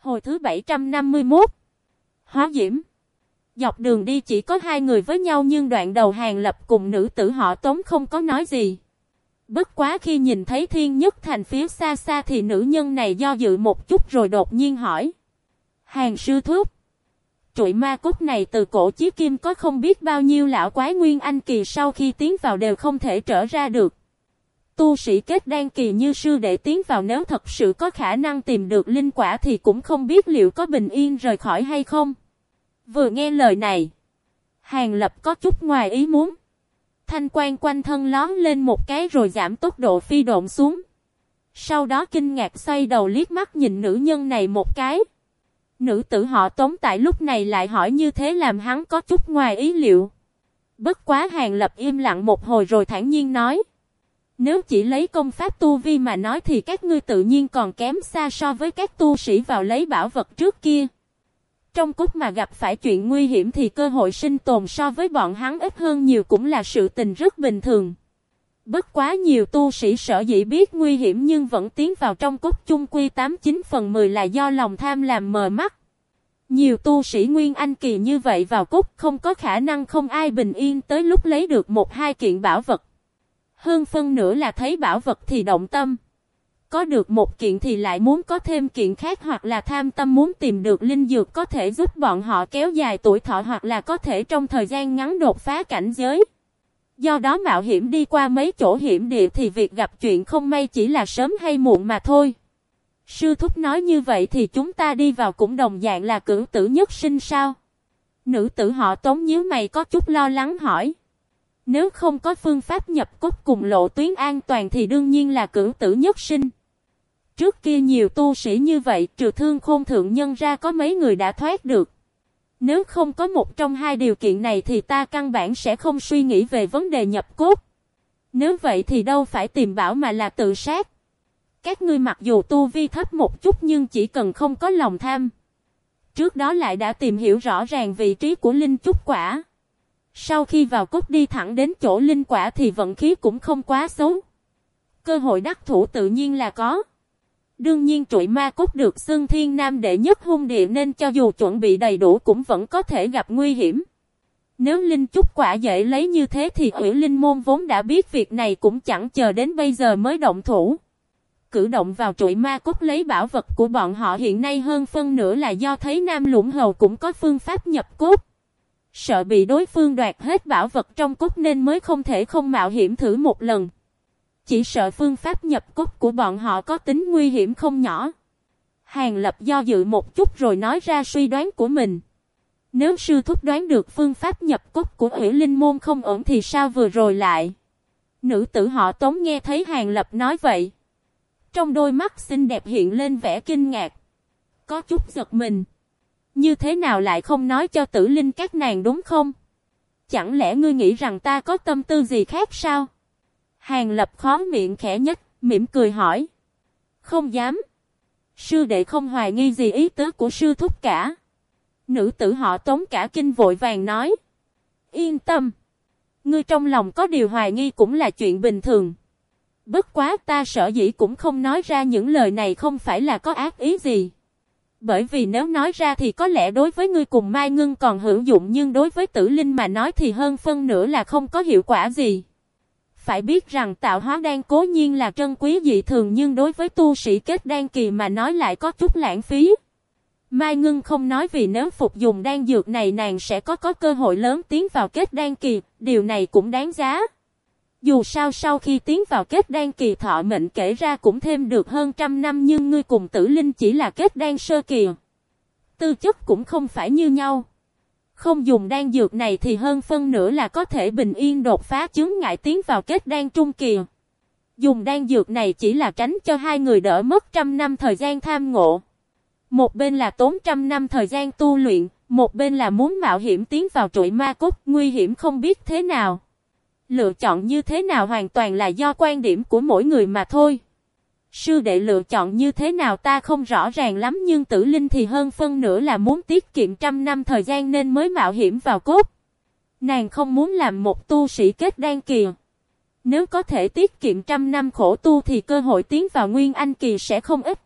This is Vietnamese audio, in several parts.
Hồi thứ 751 Hóa diễm Dọc đường đi chỉ có hai người với nhau nhưng đoạn đầu hàng lập cùng nữ tử họ tống không có nói gì. Bất quá khi nhìn thấy thiên nhất thành phía xa xa thì nữ nhân này do dự một chút rồi đột nhiên hỏi. Hàng sư thúc. Trụi ma cốt này từ cổ chí kim có không biết bao nhiêu lão quái nguyên anh kỳ sau khi tiến vào đều không thể trở ra được. Tu sĩ kết đan kỳ như sư đệ tiến vào nếu thật sự có khả năng tìm được linh quả thì cũng không biết liệu có bình yên rời khỏi hay không. Vừa nghe lời này, Hàng Lập có chút ngoài ý muốn. Thanh quan quanh thân lón lên một cái rồi giảm tốc độ phi độn xuống. Sau đó kinh ngạc xoay đầu liếc mắt nhìn nữ nhân này một cái. Nữ tử họ tống tại lúc này lại hỏi như thế làm hắn có chút ngoài ý liệu. Bất quá Hàng Lập im lặng một hồi rồi thản nhiên nói. Nếu chỉ lấy công pháp tu vi mà nói thì các ngươi tự nhiên còn kém xa so với các tu sĩ vào lấy bảo vật trước kia. Trong cốt mà gặp phải chuyện nguy hiểm thì cơ hội sinh tồn so với bọn hắn ít hơn nhiều cũng là sự tình rất bình thường. Bất quá nhiều tu sĩ sở dĩ biết nguy hiểm nhưng vẫn tiến vào trong cốt chung quy 89 phần 10 là do lòng tham làm mờ mắt. Nhiều tu sĩ Nguyên Anh kỳ như vậy vào cốt không có khả năng không ai bình yên tới lúc lấy được một hai kiện bảo vật. Hơn phân nữa là thấy bảo vật thì động tâm. Có được một kiện thì lại muốn có thêm kiện khác hoặc là tham tâm muốn tìm được linh dược có thể giúp bọn họ kéo dài tuổi thọ hoặc là có thể trong thời gian ngắn đột phá cảnh giới. Do đó mạo hiểm đi qua mấy chỗ hiểm địa thì việc gặp chuyện không may chỉ là sớm hay muộn mà thôi. Sư thúc nói như vậy thì chúng ta đi vào cũng đồng dạng là cử tử nhất sinh sao? Nữ tử họ tống nhíu mày có chút lo lắng hỏi. Nếu không có phương pháp nhập cốt cùng lộ tuyến an toàn thì đương nhiên là cử tử nhất sinh. Trước kia nhiều tu sĩ như vậy, trừ thương khôn thượng nhân ra có mấy người đã thoát được. Nếu không có một trong hai điều kiện này thì ta căn bản sẽ không suy nghĩ về vấn đề nhập cốt. Nếu vậy thì đâu phải tìm bảo mà là tự sát. Các ngươi mặc dù tu vi thấp một chút nhưng chỉ cần không có lòng tham. Trước đó lại đã tìm hiểu rõ ràng vị trí của linh trúc quả. Sau khi vào cốt đi thẳng đến chỗ linh quả thì vận khí cũng không quá xấu. Cơ hội đắc thủ tự nhiên là có. Đương nhiên trụi ma cốt được xưng thiên nam đệ nhất hung địa nên cho dù chuẩn bị đầy đủ cũng vẫn có thể gặp nguy hiểm. Nếu linh trúc quả dễ lấy như thế thì ủy linh môn vốn đã biết việc này cũng chẳng chờ đến bây giờ mới động thủ. Cử động vào trụi ma cốt lấy bảo vật của bọn họ hiện nay hơn phân nửa là do thấy nam lũng hầu cũng có phương pháp nhập cốt. Sợ bị đối phương đoạt hết bảo vật trong cốt nên mới không thể không mạo hiểm thử một lần. Chỉ sợ phương pháp nhập cốt của bọn họ có tính nguy hiểm không nhỏ. Hàng lập do dự một chút rồi nói ra suy đoán của mình. Nếu sư thúc đoán được phương pháp nhập cốt của ủy linh môn không ổn thì sao vừa rồi lại. Nữ tử họ tống nghe thấy hàng lập nói vậy. Trong đôi mắt xinh đẹp hiện lên vẻ kinh ngạc. Có chút giật mình. Như thế nào lại không nói cho tử linh các nàng đúng không? Chẳng lẽ ngươi nghĩ rằng ta có tâm tư gì khác sao? Hàng lập khó miệng khẽ nhất, mỉm cười hỏi. Không dám. Sư đệ không hoài nghi gì ý tứ của sư thúc cả. Nữ tử họ tống cả kinh vội vàng nói. Yên tâm. Ngươi trong lòng có điều hoài nghi cũng là chuyện bình thường. Bất quá ta sợ dĩ cũng không nói ra những lời này không phải là có ác ý gì. Bởi vì nếu nói ra thì có lẽ đối với ngươi cùng Mai Ngưng còn hữu dụng nhưng đối với tử linh mà nói thì hơn phân nửa là không có hiệu quả gì. Phải biết rằng tạo hóa đan cố nhiên là trân quý dị thường nhưng đối với tu sĩ kết đan kỳ mà nói lại có chút lãng phí. Mai Ngưng không nói vì nếu phục dùng đan dược này nàng sẽ có có cơ hội lớn tiến vào kết đan kỳ, điều này cũng đáng giá. Dù sao sau khi tiến vào kết đan kỳ thọ mệnh kể ra cũng thêm được hơn trăm năm nhưng ngươi cùng tử linh chỉ là kết đan sơ kỳ. Tư chất cũng không phải như nhau. Không dùng đan dược này thì hơn phân nửa là có thể bình yên đột phá chứng ngại tiến vào kết đan trung kỳ. Dùng đan dược này chỉ là tránh cho hai người đỡ mất trăm năm thời gian tham ngộ. Một bên là tốn trăm năm thời gian tu luyện, một bên là muốn mạo hiểm tiến vào trụi ma cốt nguy hiểm không biết thế nào. Lựa chọn như thế nào hoàn toàn là do quan điểm của mỗi người mà thôi. Sư đệ lựa chọn như thế nào ta không rõ ràng lắm nhưng tử linh thì hơn phân nửa là muốn tiết kiệm trăm năm thời gian nên mới mạo hiểm vào cốt. Nàng không muốn làm một tu sĩ kết đan kỳ. Nếu có thể tiết kiệm trăm năm khổ tu thì cơ hội tiến vào nguyên anh kỳ sẽ không ít.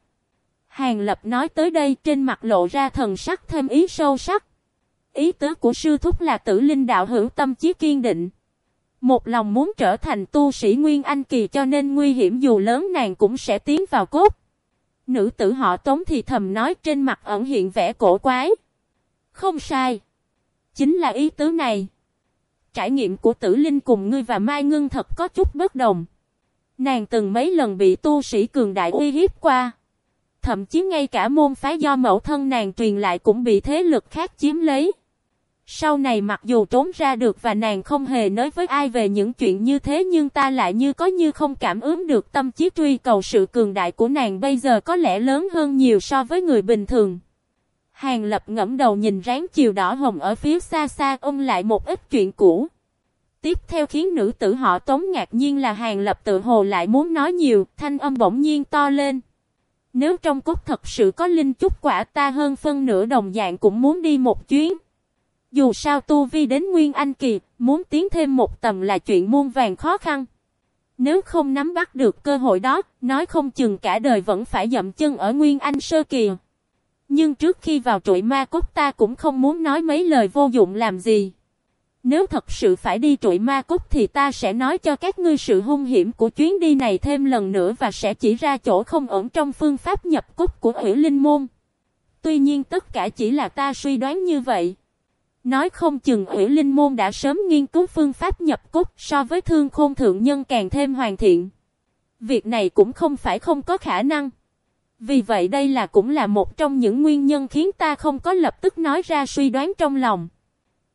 Hàng Lập nói tới đây trên mặt lộ ra thần sắc thêm ý sâu sắc. Ý tứ của sư thúc là tử linh đạo hữu tâm chí kiên định. Một lòng muốn trở thành tu sĩ Nguyên Anh Kỳ cho nên nguy hiểm dù lớn nàng cũng sẽ tiến vào cốt. Nữ tử họ tống thì thầm nói trên mặt ẩn hiện vẻ cổ quái. Không sai. Chính là ý tứ này. Trải nghiệm của tử linh cùng ngươi và Mai Ngưng thật có chút bất đồng. Nàng từng mấy lần bị tu sĩ cường đại uy hiếp qua. Thậm chí ngay cả môn phái do mẫu thân nàng truyền lại cũng bị thế lực khác chiếm lấy. Sau này mặc dù trốn ra được và nàng không hề nói với ai về những chuyện như thế nhưng ta lại như có như không cảm ứng được tâm trí truy cầu sự cường đại của nàng bây giờ có lẽ lớn hơn nhiều so với người bình thường. Hàng lập ngẫm đầu nhìn ráng chiều đỏ hồng ở phía xa xa ôm lại một ít chuyện cũ. Tiếp theo khiến nữ tử họ tống ngạc nhiên là hàng lập tự hồ lại muốn nói nhiều, thanh âm bỗng nhiên to lên. Nếu trong cốt thật sự có linh chút quả ta hơn phân nửa đồng dạng cũng muốn đi một chuyến. Dù sao tu vi đến Nguyên Anh Kỳ, muốn tiến thêm một tầm là chuyện muôn vàng khó khăn. Nếu không nắm bắt được cơ hội đó, nói không chừng cả đời vẫn phải dậm chân ở Nguyên Anh Sơ Kỳ. Nhưng trước khi vào trụi ma cốt ta cũng không muốn nói mấy lời vô dụng làm gì. Nếu thật sự phải đi trụi ma cốt thì ta sẽ nói cho các ngươi sự hung hiểm của chuyến đi này thêm lần nữa và sẽ chỉ ra chỗ không ổn trong phương pháp nhập cốt của ủy linh môn. Tuy nhiên tất cả chỉ là ta suy đoán như vậy. Nói không chừng ủy linh môn đã sớm nghiên cứu phương pháp nhập cốt so với thương khôn thượng nhân càng thêm hoàn thiện. Việc này cũng không phải không có khả năng. Vì vậy đây là cũng là một trong những nguyên nhân khiến ta không có lập tức nói ra suy đoán trong lòng.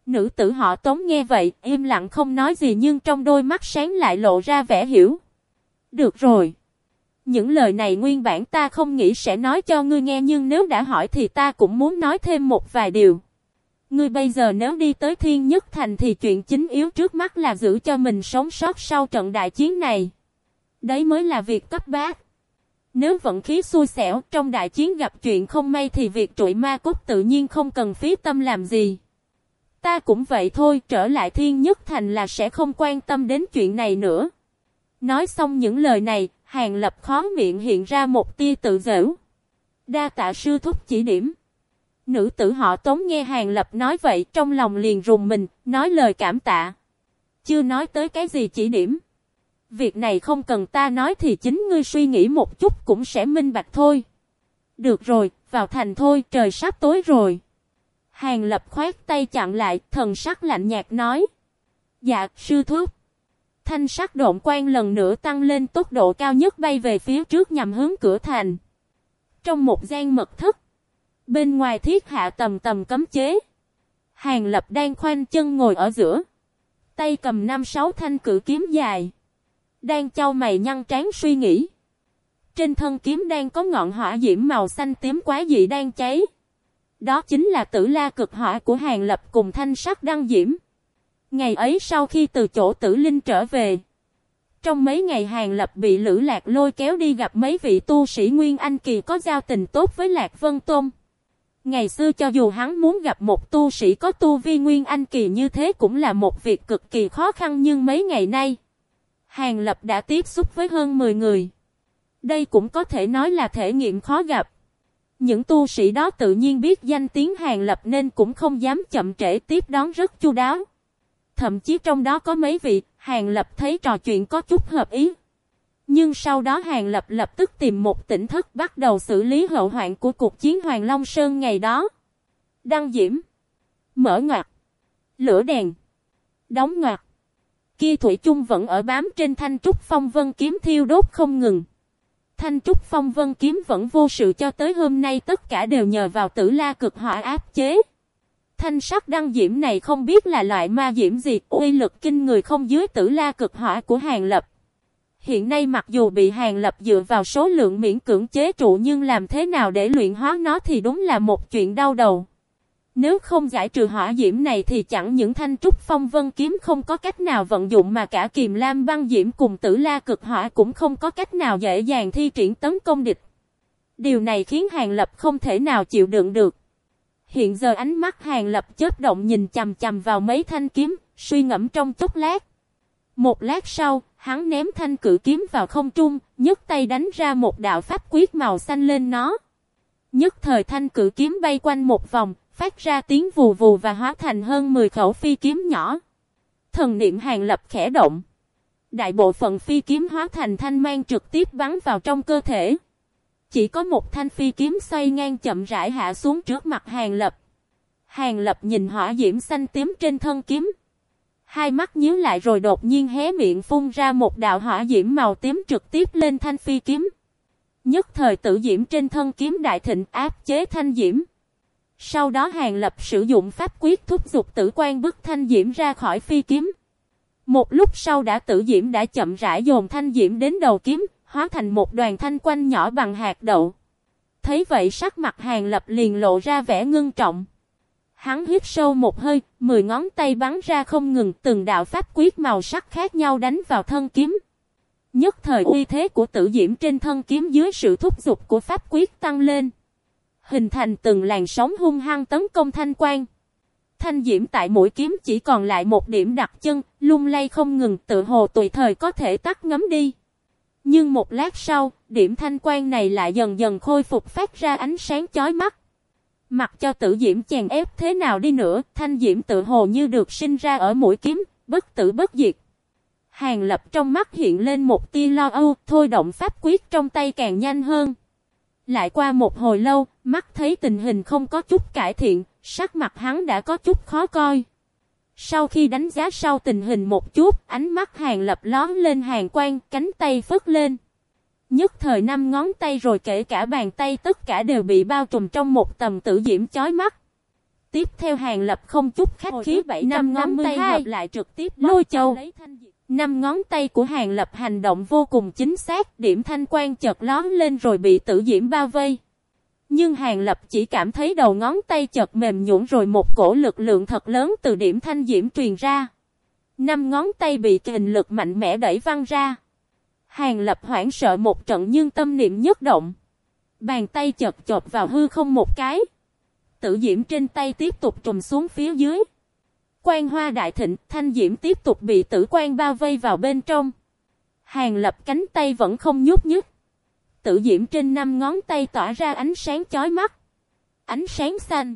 Nữ tử họ tống nghe vậy, im lặng không nói gì nhưng trong đôi mắt sáng lại lộ ra vẻ hiểu. Được rồi. Những lời này nguyên bản ta không nghĩ sẽ nói cho ngươi nghe nhưng nếu đã hỏi thì ta cũng muốn nói thêm một vài điều. Ngươi bây giờ nếu đi tới Thiên Nhất Thành thì chuyện chính yếu trước mắt là giữ cho mình sống sót sau trận đại chiến này. Đấy mới là việc cấp bách. Nếu vận khí xui xẻo trong đại chiến gặp chuyện không may thì việc trụi ma cốt tự nhiên không cần phí tâm làm gì. Ta cũng vậy thôi, trở lại thiên nhất thành là sẽ không quan tâm đến chuyện này nữa. Nói xong những lời này, hàng lập khó miệng hiện ra một tia tự giễu. Đa tạ sư thúc chỉ điểm. Nữ tử họ tống nghe hàng lập nói vậy trong lòng liền rùng mình, nói lời cảm tạ. Chưa nói tới cái gì chỉ điểm. Việc này không cần ta nói thì chính ngươi suy nghĩ một chút cũng sẽ minh bạch thôi. Được rồi, vào thành thôi, trời sắp tối rồi. Hàng lập khoát tay chặn lại, thần sắc lạnh nhạt nói. Dạ, sư thúc. Thanh sắc độn quan lần nữa tăng lên tốc độ cao nhất bay về phía trước nhằm hướng cửa thành. Trong một gian mật thất. Bên ngoài thiết hạ tầm tầm cấm chế. Hàng lập đang khoanh chân ngồi ở giữa. Tay cầm năm sáu thanh cử kiếm dài. Đang trao mày nhăn trán suy nghĩ. Trên thân kiếm đang có ngọn hỏa diễm màu xanh tím quá dị đang cháy. Đó chính là tử la cực hỏa của Hàng Lập cùng thanh sắc đăng diễm. Ngày ấy sau khi từ chỗ tử linh trở về. Trong mấy ngày Hàng Lập bị Lữ Lạc lôi kéo đi gặp mấy vị tu sĩ Nguyên Anh Kỳ có giao tình tốt với Lạc Vân Tôn. Ngày xưa cho dù hắn muốn gặp một tu sĩ có tu vi Nguyên Anh Kỳ như thế cũng là một việc cực kỳ khó khăn nhưng mấy ngày nay. Hàng Lập đã tiếp xúc với hơn 10 người. Đây cũng có thể nói là thể nghiệm khó gặp. Những tu sĩ đó tự nhiên biết danh tiếng Hàng Lập nên cũng không dám chậm trễ tiếp đón rất chu đáo. Thậm chí trong đó có mấy vị, Hàng Lập thấy trò chuyện có chút hợp ý. Nhưng sau đó Hàng Lập lập tức tìm một tỉnh thức bắt đầu xử lý hậu hoạn của cuộc chiến Hoàng Long Sơn ngày đó. Đăng diễm. Mở ngoặt. Lửa đèn. Đóng ngoặt. Kia Thủy chung vẫn ở bám trên thanh trúc phong vân kiếm thiêu đốt không ngừng. Thanh trúc phong vân kiếm vẫn vô sự cho tới hôm nay tất cả đều nhờ vào tử la cực hỏa áp chế. Thanh sắc đăng diễm này không biết là loại ma diễm gì, uy lực kinh người không dưới tử la cực hỏa của hàng lập. Hiện nay mặc dù bị hàng lập dựa vào số lượng miễn cưỡng chế trụ nhưng làm thế nào để luyện hóa nó thì đúng là một chuyện đau đầu. Nếu không giải trừ hỏa diễm này thì chẳng những thanh trúc phong vân kiếm không có cách nào vận dụng mà cả kiềm lam băng diễm cùng tử la cực hỏa cũng không có cách nào dễ dàng thi triển tấn công địch. Điều này khiến Hàng Lập không thể nào chịu đựng được. Hiện giờ ánh mắt Hàng Lập chớp động nhìn chầm chầm vào mấy thanh kiếm, suy ngẫm trong chốc lát. Một lát sau, hắn ném thanh cử kiếm vào không trung, nhấc tay đánh ra một đạo pháp quyết màu xanh lên nó. Nhất thời thanh cử kiếm bay quanh một vòng, phát ra tiếng vù vù và hóa thành hơn 10 khẩu phi kiếm nhỏ. Thần niệm hàng lập khẽ động. Đại bộ phận phi kiếm hóa thành thanh mang trực tiếp bắn vào trong cơ thể. Chỉ có một thanh phi kiếm xoay ngang chậm rãi hạ xuống trước mặt hàng lập. Hàng lập nhìn hỏa diễm xanh tím trên thân kiếm. Hai mắt nhíu lại rồi đột nhiên hé miệng phun ra một đạo hỏa diễm màu tím trực tiếp lên thanh phi kiếm. Nhất thời tử diễm trên thân kiếm đại thịnh áp chế thanh diễm. Sau đó hàng lập sử dụng pháp quyết thúc giục tử quan bức thanh diễm ra khỏi phi kiếm. Một lúc sau đã tử diễm đã chậm rãi dồn thanh diễm đến đầu kiếm, hóa thành một đoàn thanh quanh nhỏ bằng hạt đậu. Thấy vậy sắc mặt hàng lập liền lộ ra vẻ ngưng trọng. Hắn hít sâu một hơi, mười ngón tay bắn ra không ngừng từng đạo pháp quyết màu sắc khác nhau đánh vào thân kiếm. Nhất thời uy thế của tử diễm trên thân kiếm dưới sự thúc giục của pháp quyết tăng lên. Hình thành từng làn sóng hung hăng tấn công thanh quan. Thanh diễm tại mũi kiếm chỉ còn lại một điểm đặt chân, lung lay không ngừng tự hồ tùy thời có thể tắt ngấm đi. Nhưng một lát sau, điểm thanh quan này lại dần dần khôi phục phát ra ánh sáng chói mắt. Mặc cho tử diễm chèn ép thế nào đi nữa, thanh diễm tự hồ như được sinh ra ở mũi kiếm, bất tử bất diệt. Hàng lập trong mắt hiện lên một tia lo âu, thôi động pháp quyết trong tay càng nhanh hơn. Lại qua một hồi lâu, mắt thấy tình hình không có chút cải thiện, sắc mặt hắn đã có chút khó coi. Sau khi đánh giá sau tình hình một chút, ánh mắt hàng lập lón lên hàng quan, cánh tay phất lên. Nhất thời năm ngón tay rồi kể cả bàn tay tất cả đều bị bao trùm trong một tầm tử diễm chói mắt. Tiếp theo hàng lập không chút khách khí bảy năm ngón tay hợp lại trực tiếp lôi châu. Năm ngón tay của hàng lập hành động vô cùng chính xác, điểm thanh quan chợt lón lên rồi bị tử diễm bao vây. Nhưng hàng lập chỉ cảm thấy đầu ngón tay chợt mềm nhũn rồi một cổ lực lượng thật lớn từ điểm thanh diễm truyền ra. Năm ngón tay bị kình lực mạnh mẽ đẩy văng ra. Hàng lập hoảng sợ một trận nhưng tâm niệm nhất động. Bàn tay chật chộp vào hư không một cái. Tử diễm trên tay tiếp tục trùm xuống phía dưới. Quan hoa đại thịnh, thanh diễm tiếp tục bị tử quan bao vây vào bên trong. Hàng lập cánh tay vẫn không nhúc nhích. Tử diễm trên năm ngón tay tỏa ra ánh sáng chói mắt. Ánh sáng xanh.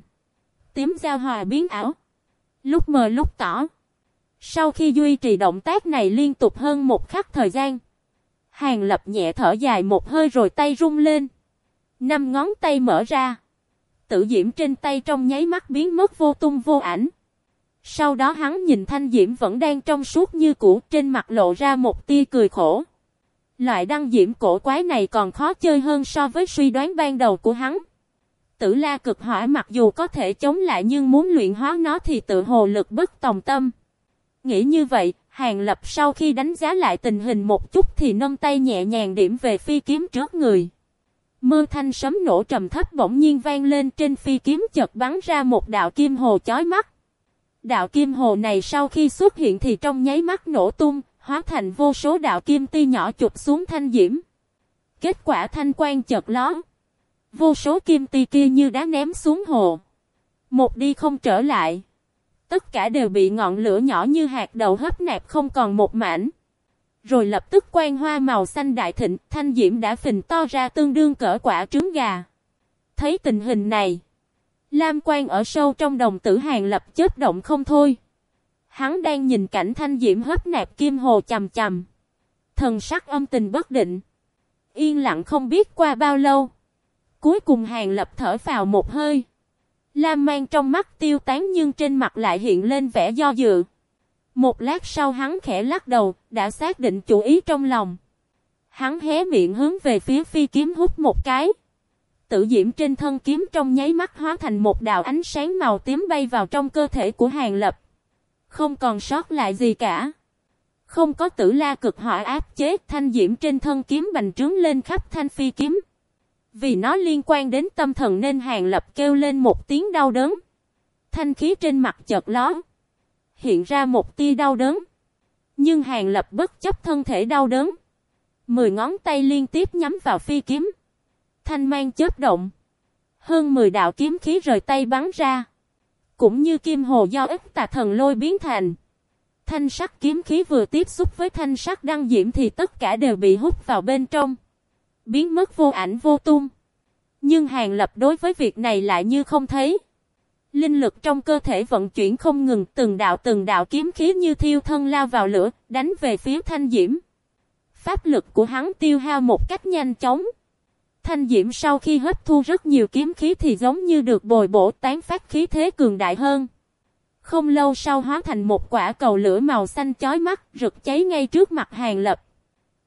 Tím giao hòa biến ảo. Lúc mờ lúc tỏ. Sau khi duy trì động tác này liên tục hơn một khắc thời gian. Hàng lập nhẹ thở dài một hơi rồi tay rung lên. Năm ngón tay mở ra. Tử diễm trên tay trong nháy mắt biến mất vô tung vô ảnh. Sau đó hắn nhìn thanh diễm vẫn đang trong suốt như cũ trên mặt lộ ra một tia cười khổ. Loại đăng diễm cổ quái này còn khó chơi hơn so với suy đoán ban đầu của hắn. Tử la cực hỏa mặc dù có thể chống lại nhưng muốn luyện hóa nó thì tự hồ lực bất tòng tâm. Nghĩ như vậy, Hàng Lập sau khi đánh giá lại tình hình một chút thì nâng tay nhẹ nhàng điểm về phi kiếm trước người. Mưa thanh sấm nổ trầm thấp bỗng nhiên vang lên trên phi kiếm chợt bắn ra một đạo kim hồ chói mắt. Đạo kim hồ này sau khi xuất hiện thì trong nháy mắt nổ tung, hóa thành vô số đạo kim ti nhỏ chụp xuống thanh diễm. Kết quả thanh quan chợt lón. Vô số kim ti kia như đá ném xuống hồ. Một đi không trở lại. Tất cả đều bị ngọn lửa nhỏ như hạt đậu hấp nạp không còn một mảnh. Rồi lập tức quan hoa màu xanh đại thịnh, thanh diễm đã phình to ra tương đương cỡ quả trứng gà. Thấy tình hình này, Lam quan ở sâu trong đồng tử hàng lập chết động không thôi. Hắn đang nhìn cảnh thanh diễm hấp nạp kim hồ chầm chầm. Thần sắc âm tình bất định. Yên lặng không biết qua bao lâu. Cuối cùng hàng lập thở vào một hơi. Lam mang trong mắt tiêu tán nhưng trên mặt lại hiện lên vẻ do dự. Một lát sau hắn khẽ lắc đầu, đã xác định chủ ý trong lòng. Hắn hé miệng hướng về phía phi kiếm hút một cái. Tự diễm trên thân kiếm trong nháy mắt hóa thành một đạo ánh sáng màu tím bay vào trong cơ thể của hàng lập. Không còn sót lại gì cả. Không có tử la cực hỏa áp chế thanh diễm trên thân kiếm bành trướng lên khắp thanh phi kiếm. Vì nó liên quan đến tâm thần nên hàng lập kêu lên một tiếng đau đớn. Thanh khí trên mặt chợt lón. Hiện ra một tia đau đớn. Nhưng hàng lập bất chấp thân thể đau đớn. Mười ngón tay liên tiếp nhắm vào phi kiếm. Thanh mang chớp động. Hơn mười đạo kiếm khí rời tay bắn ra. Cũng như kim hồ do ức tà thần lôi biến thành. Thanh sắc kiếm khí vừa tiếp xúc với thanh sắc đăng diễm thì tất cả đều bị hút vào bên trong biến mất vô ảnh vô tung. Nhưng Hàng Lập đối với việc này lại như không thấy. Linh lực trong cơ thể vận chuyển không ngừng, từng đạo từng đạo kiếm khí như thiêu thân lao vào lửa, đánh về phía Thanh Diễm. Pháp lực của hắn tiêu hao một cách nhanh chóng. Thanh Diễm sau khi hấp thu rất nhiều kiếm khí thì giống như được bồi bổ tán phát khí thế cường đại hơn. Không lâu sau hóa thành một quả cầu lửa màu xanh chói mắt, rực cháy ngay trước mặt Hàng Lập.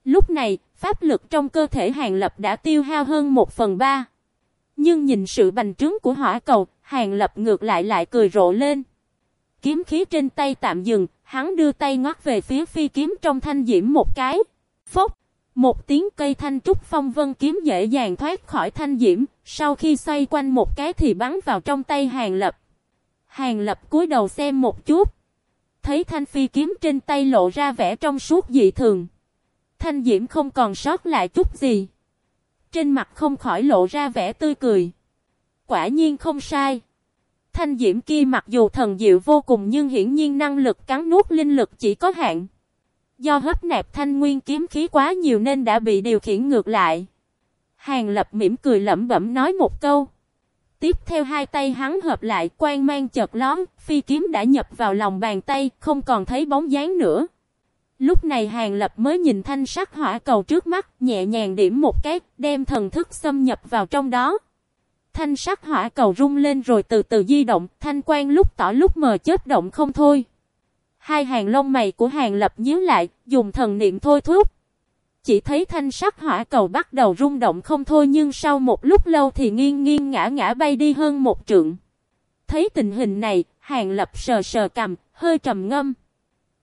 Lúc này, pháp lực trong cơ thể Hàng Lập đã tiêu hao hơn một phần ba. Nhưng nhìn sự bành trướng của hỏa cầu, Hàng Lập ngược lại lại cười rộ lên. Kiếm khí trên tay tạm dừng, hắn đưa tay ngoắt về phía phi kiếm trong thanh diễm một cái. Phốc! Một tiếng cây thanh trúc phong vân kiếm dễ dàng thoát khỏi thanh diễm, sau khi xoay quanh một cái thì bắn vào trong tay Hàng Lập. Hàng Lập cúi đầu xem một chút. Thấy thanh phi kiếm trên tay lộ ra vẻ trong suốt dị thường. Thanh diễm không còn sót lại chút gì. Trên mặt không khỏi lộ ra vẻ tươi cười. Quả nhiên không sai. Thanh diễm kia mặc dù thần diệu vô cùng nhưng hiển nhiên năng lực cắn nuốt linh lực chỉ có hạn. Do hấp nạp thanh nguyên kiếm khí quá nhiều nên đã bị điều khiển ngược lại. Hàng lập mỉm cười lẩm bẩm nói một câu. Tiếp theo hai tay hắn hợp lại quan mang chợt lón, phi kiếm đã nhập vào lòng bàn tay, không còn thấy bóng dáng nữa. Lúc này Hàng Lập mới nhìn thanh sắc hỏa cầu trước mắt, nhẹ nhàng điểm một cái, đem thần thức xâm nhập vào trong đó. Thanh sắc hỏa cầu rung lên rồi từ từ di động, thanh quan lúc tỏ lúc mờ chết động không thôi. Hai hàng lông mày của Hàng Lập nhíu lại, dùng thần niệm thôi thúc. Chỉ thấy thanh sắc hỏa cầu bắt đầu rung động không thôi nhưng sau một lúc lâu thì nghiêng nghiêng ngã ngã bay đi hơn một trượng. Thấy tình hình này, Hàng Lập sờ sờ cầm, hơi trầm ngâm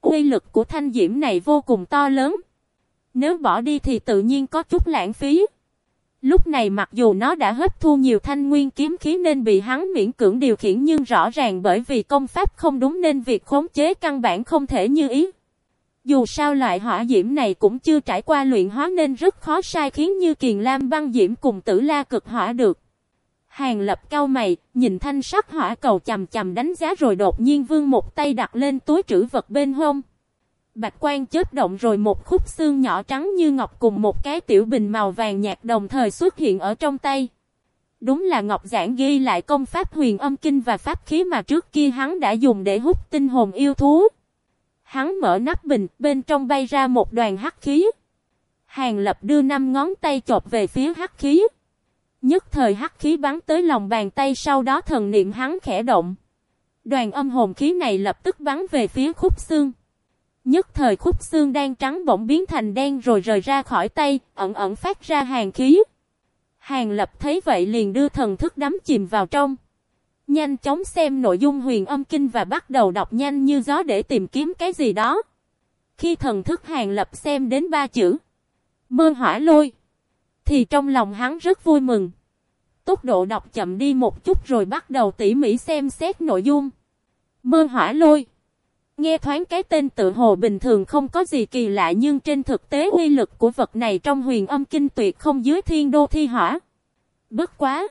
quy lực của thanh diễm này vô cùng to lớn. Nếu bỏ đi thì tự nhiên có chút lãng phí. Lúc này mặc dù nó đã hấp thu nhiều thanh nguyên kiếm khí nên bị hắn miễn cưỡng điều khiển nhưng rõ ràng bởi vì công pháp không đúng nên việc khống chế căn bản không thể như ý. Dù sao loại hỏa diễm này cũng chưa trải qua luyện hóa nên rất khó sai khiến như kiền lam băng diễm cùng tử la cực hỏa được. Hàng lập cao mày, nhìn thanh sắc hỏa cầu chầm chầm đánh giá rồi đột nhiên vương một tay đặt lên túi trữ vật bên hông. Bạch quan chết động rồi một khúc xương nhỏ trắng như ngọc cùng một cái tiểu bình màu vàng nhạt đồng thời xuất hiện ở trong tay. Đúng là Ngọc Giảng ghi lại công pháp huyền âm kinh và pháp khí mà trước kia hắn đã dùng để hút tinh hồn yêu thú. Hắn mở nắp bình, bên trong bay ra một đoàn hắc khí. Hàng lập đưa năm ngón tay chộp về phía hắc khí. Nhất thời hắc khí bắn tới lòng bàn tay sau đó thần niệm hắn khẽ động. Đoàn âm hồn khí này lập tức bắn về phía khúc xương. Nhất thời khúc xương đang trắng bỗng biến thành đen rồi rời ra khỏi tay, ẩn ẩn phát ra hàng khí. Hàng lập thấy vậy liền đưa thần thức đắm chìm vào trong. Nhanh chóng xem nội dung huyền âm kinh và bắt đầu đọc nhanh như gió để tìm kiếm cái gì đó. Khi thần thức hàng lập xem đến ba chữ. Mơ hỏa lôi. Thì trong lòng hắn rất vui mừng. Tốc độ đọc chậm đi một chút rồi bắt đầu tỉ mỉ xem xét nội dung. Mơ hỏa lôi. Nghe thoáng cái tên tự hồ bình thường không có gì kỳ lạ nhưng trên thực tế uy lực của vật này trong huyền âm kinh tuyệt không dưới thiên đô thi hỏa. Bất quá!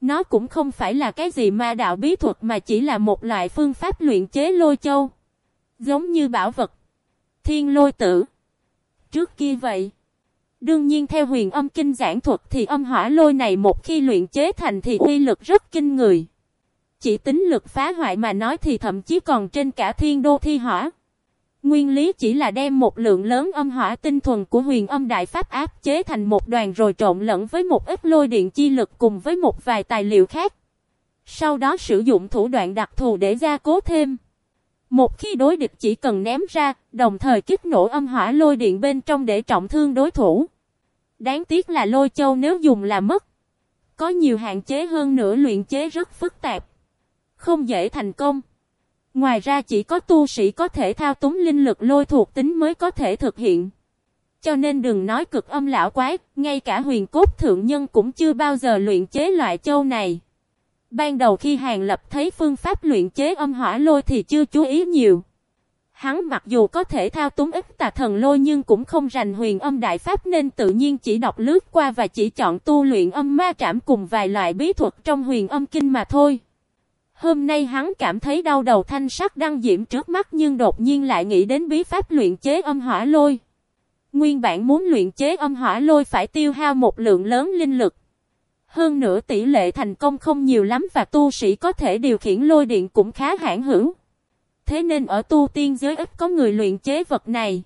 Nó cũng không phải là cái gì ma đạo bí thuật mà chỉ là một loại phương pháp luyện chế lôi châu. Giống như bảo vật. Thiên lôi tử. Trước kia vậy. Đương nhiên theo huyền âm kinh giảng thuật thì âm hỏa lôi này một khi luyện chế thành thì uy lực rất kinh người. Chỉ tính lực phá hoại mà nói thì thậm chí còn trên cả thiên đô thi hỏa. Nguyên lý chỉ là đem một lượng lớn âm hỏa tinh thuần của huyền âm đại pháp áp chế thành một đoàn rồi trộn lẫn với một ít lôi điện chi lực cùng với một vài tài liệu khác. Sau đó sử dụng thủ đoạn đặc thù để gia cố thêm. Một khi đối địch chỉ cần ném ra, đồng thời kích nổ âm hỏa lôi điện bên trong để trọng thương đối thủ. Đáng tiếc là lôi châu nếu dùng là mất. Có nhiều hạn chế hơn nữa luyện chế rất phức tạp. Không dễ thành công. Ngoài ra chỉ có tu sĩ có thể thao túng linh lực lôi thuộc tính mới có thể thực hiện. Cho nên đừng nói cực âm lão quái, ngay cả huyền cốt thượng nhân cũng chưa bao giờ luyện chế loại châu này. Ban đầu khi Hàng Lập thấy phương pháp luyện chế âm hỏa lôi thì chưa chú ý nhiều. Hắn mặc dù có thể thao túng ít tà thần lôi nhưng cũng không rành huyền âm đại pháp nên tự nhiên chỉ đọc lướt qua và chỉ chọn tu luyện âm ma trảm cùng vài loại bí thuật trong huyền âm kinh mà thôi. Hôm nay hắn cảm thấy đau đầu thanh sắc đăng diễm trước mắt nhưng đột nhiên lại nghĩ đến bí pháp luyện chế âm hỏa lôi. Nguyên bản muốn luyện chế âm hỏa lôi phải tiêu hao một lượng lớn linh lực. Hơn nữa tỷ lệ thành công không nhiều lắm và tu sĩ có thể điều khiển lôi điện cũng khá hãn hữu. Thế nên ở tu tiên giới ít có người luyện chế vật này.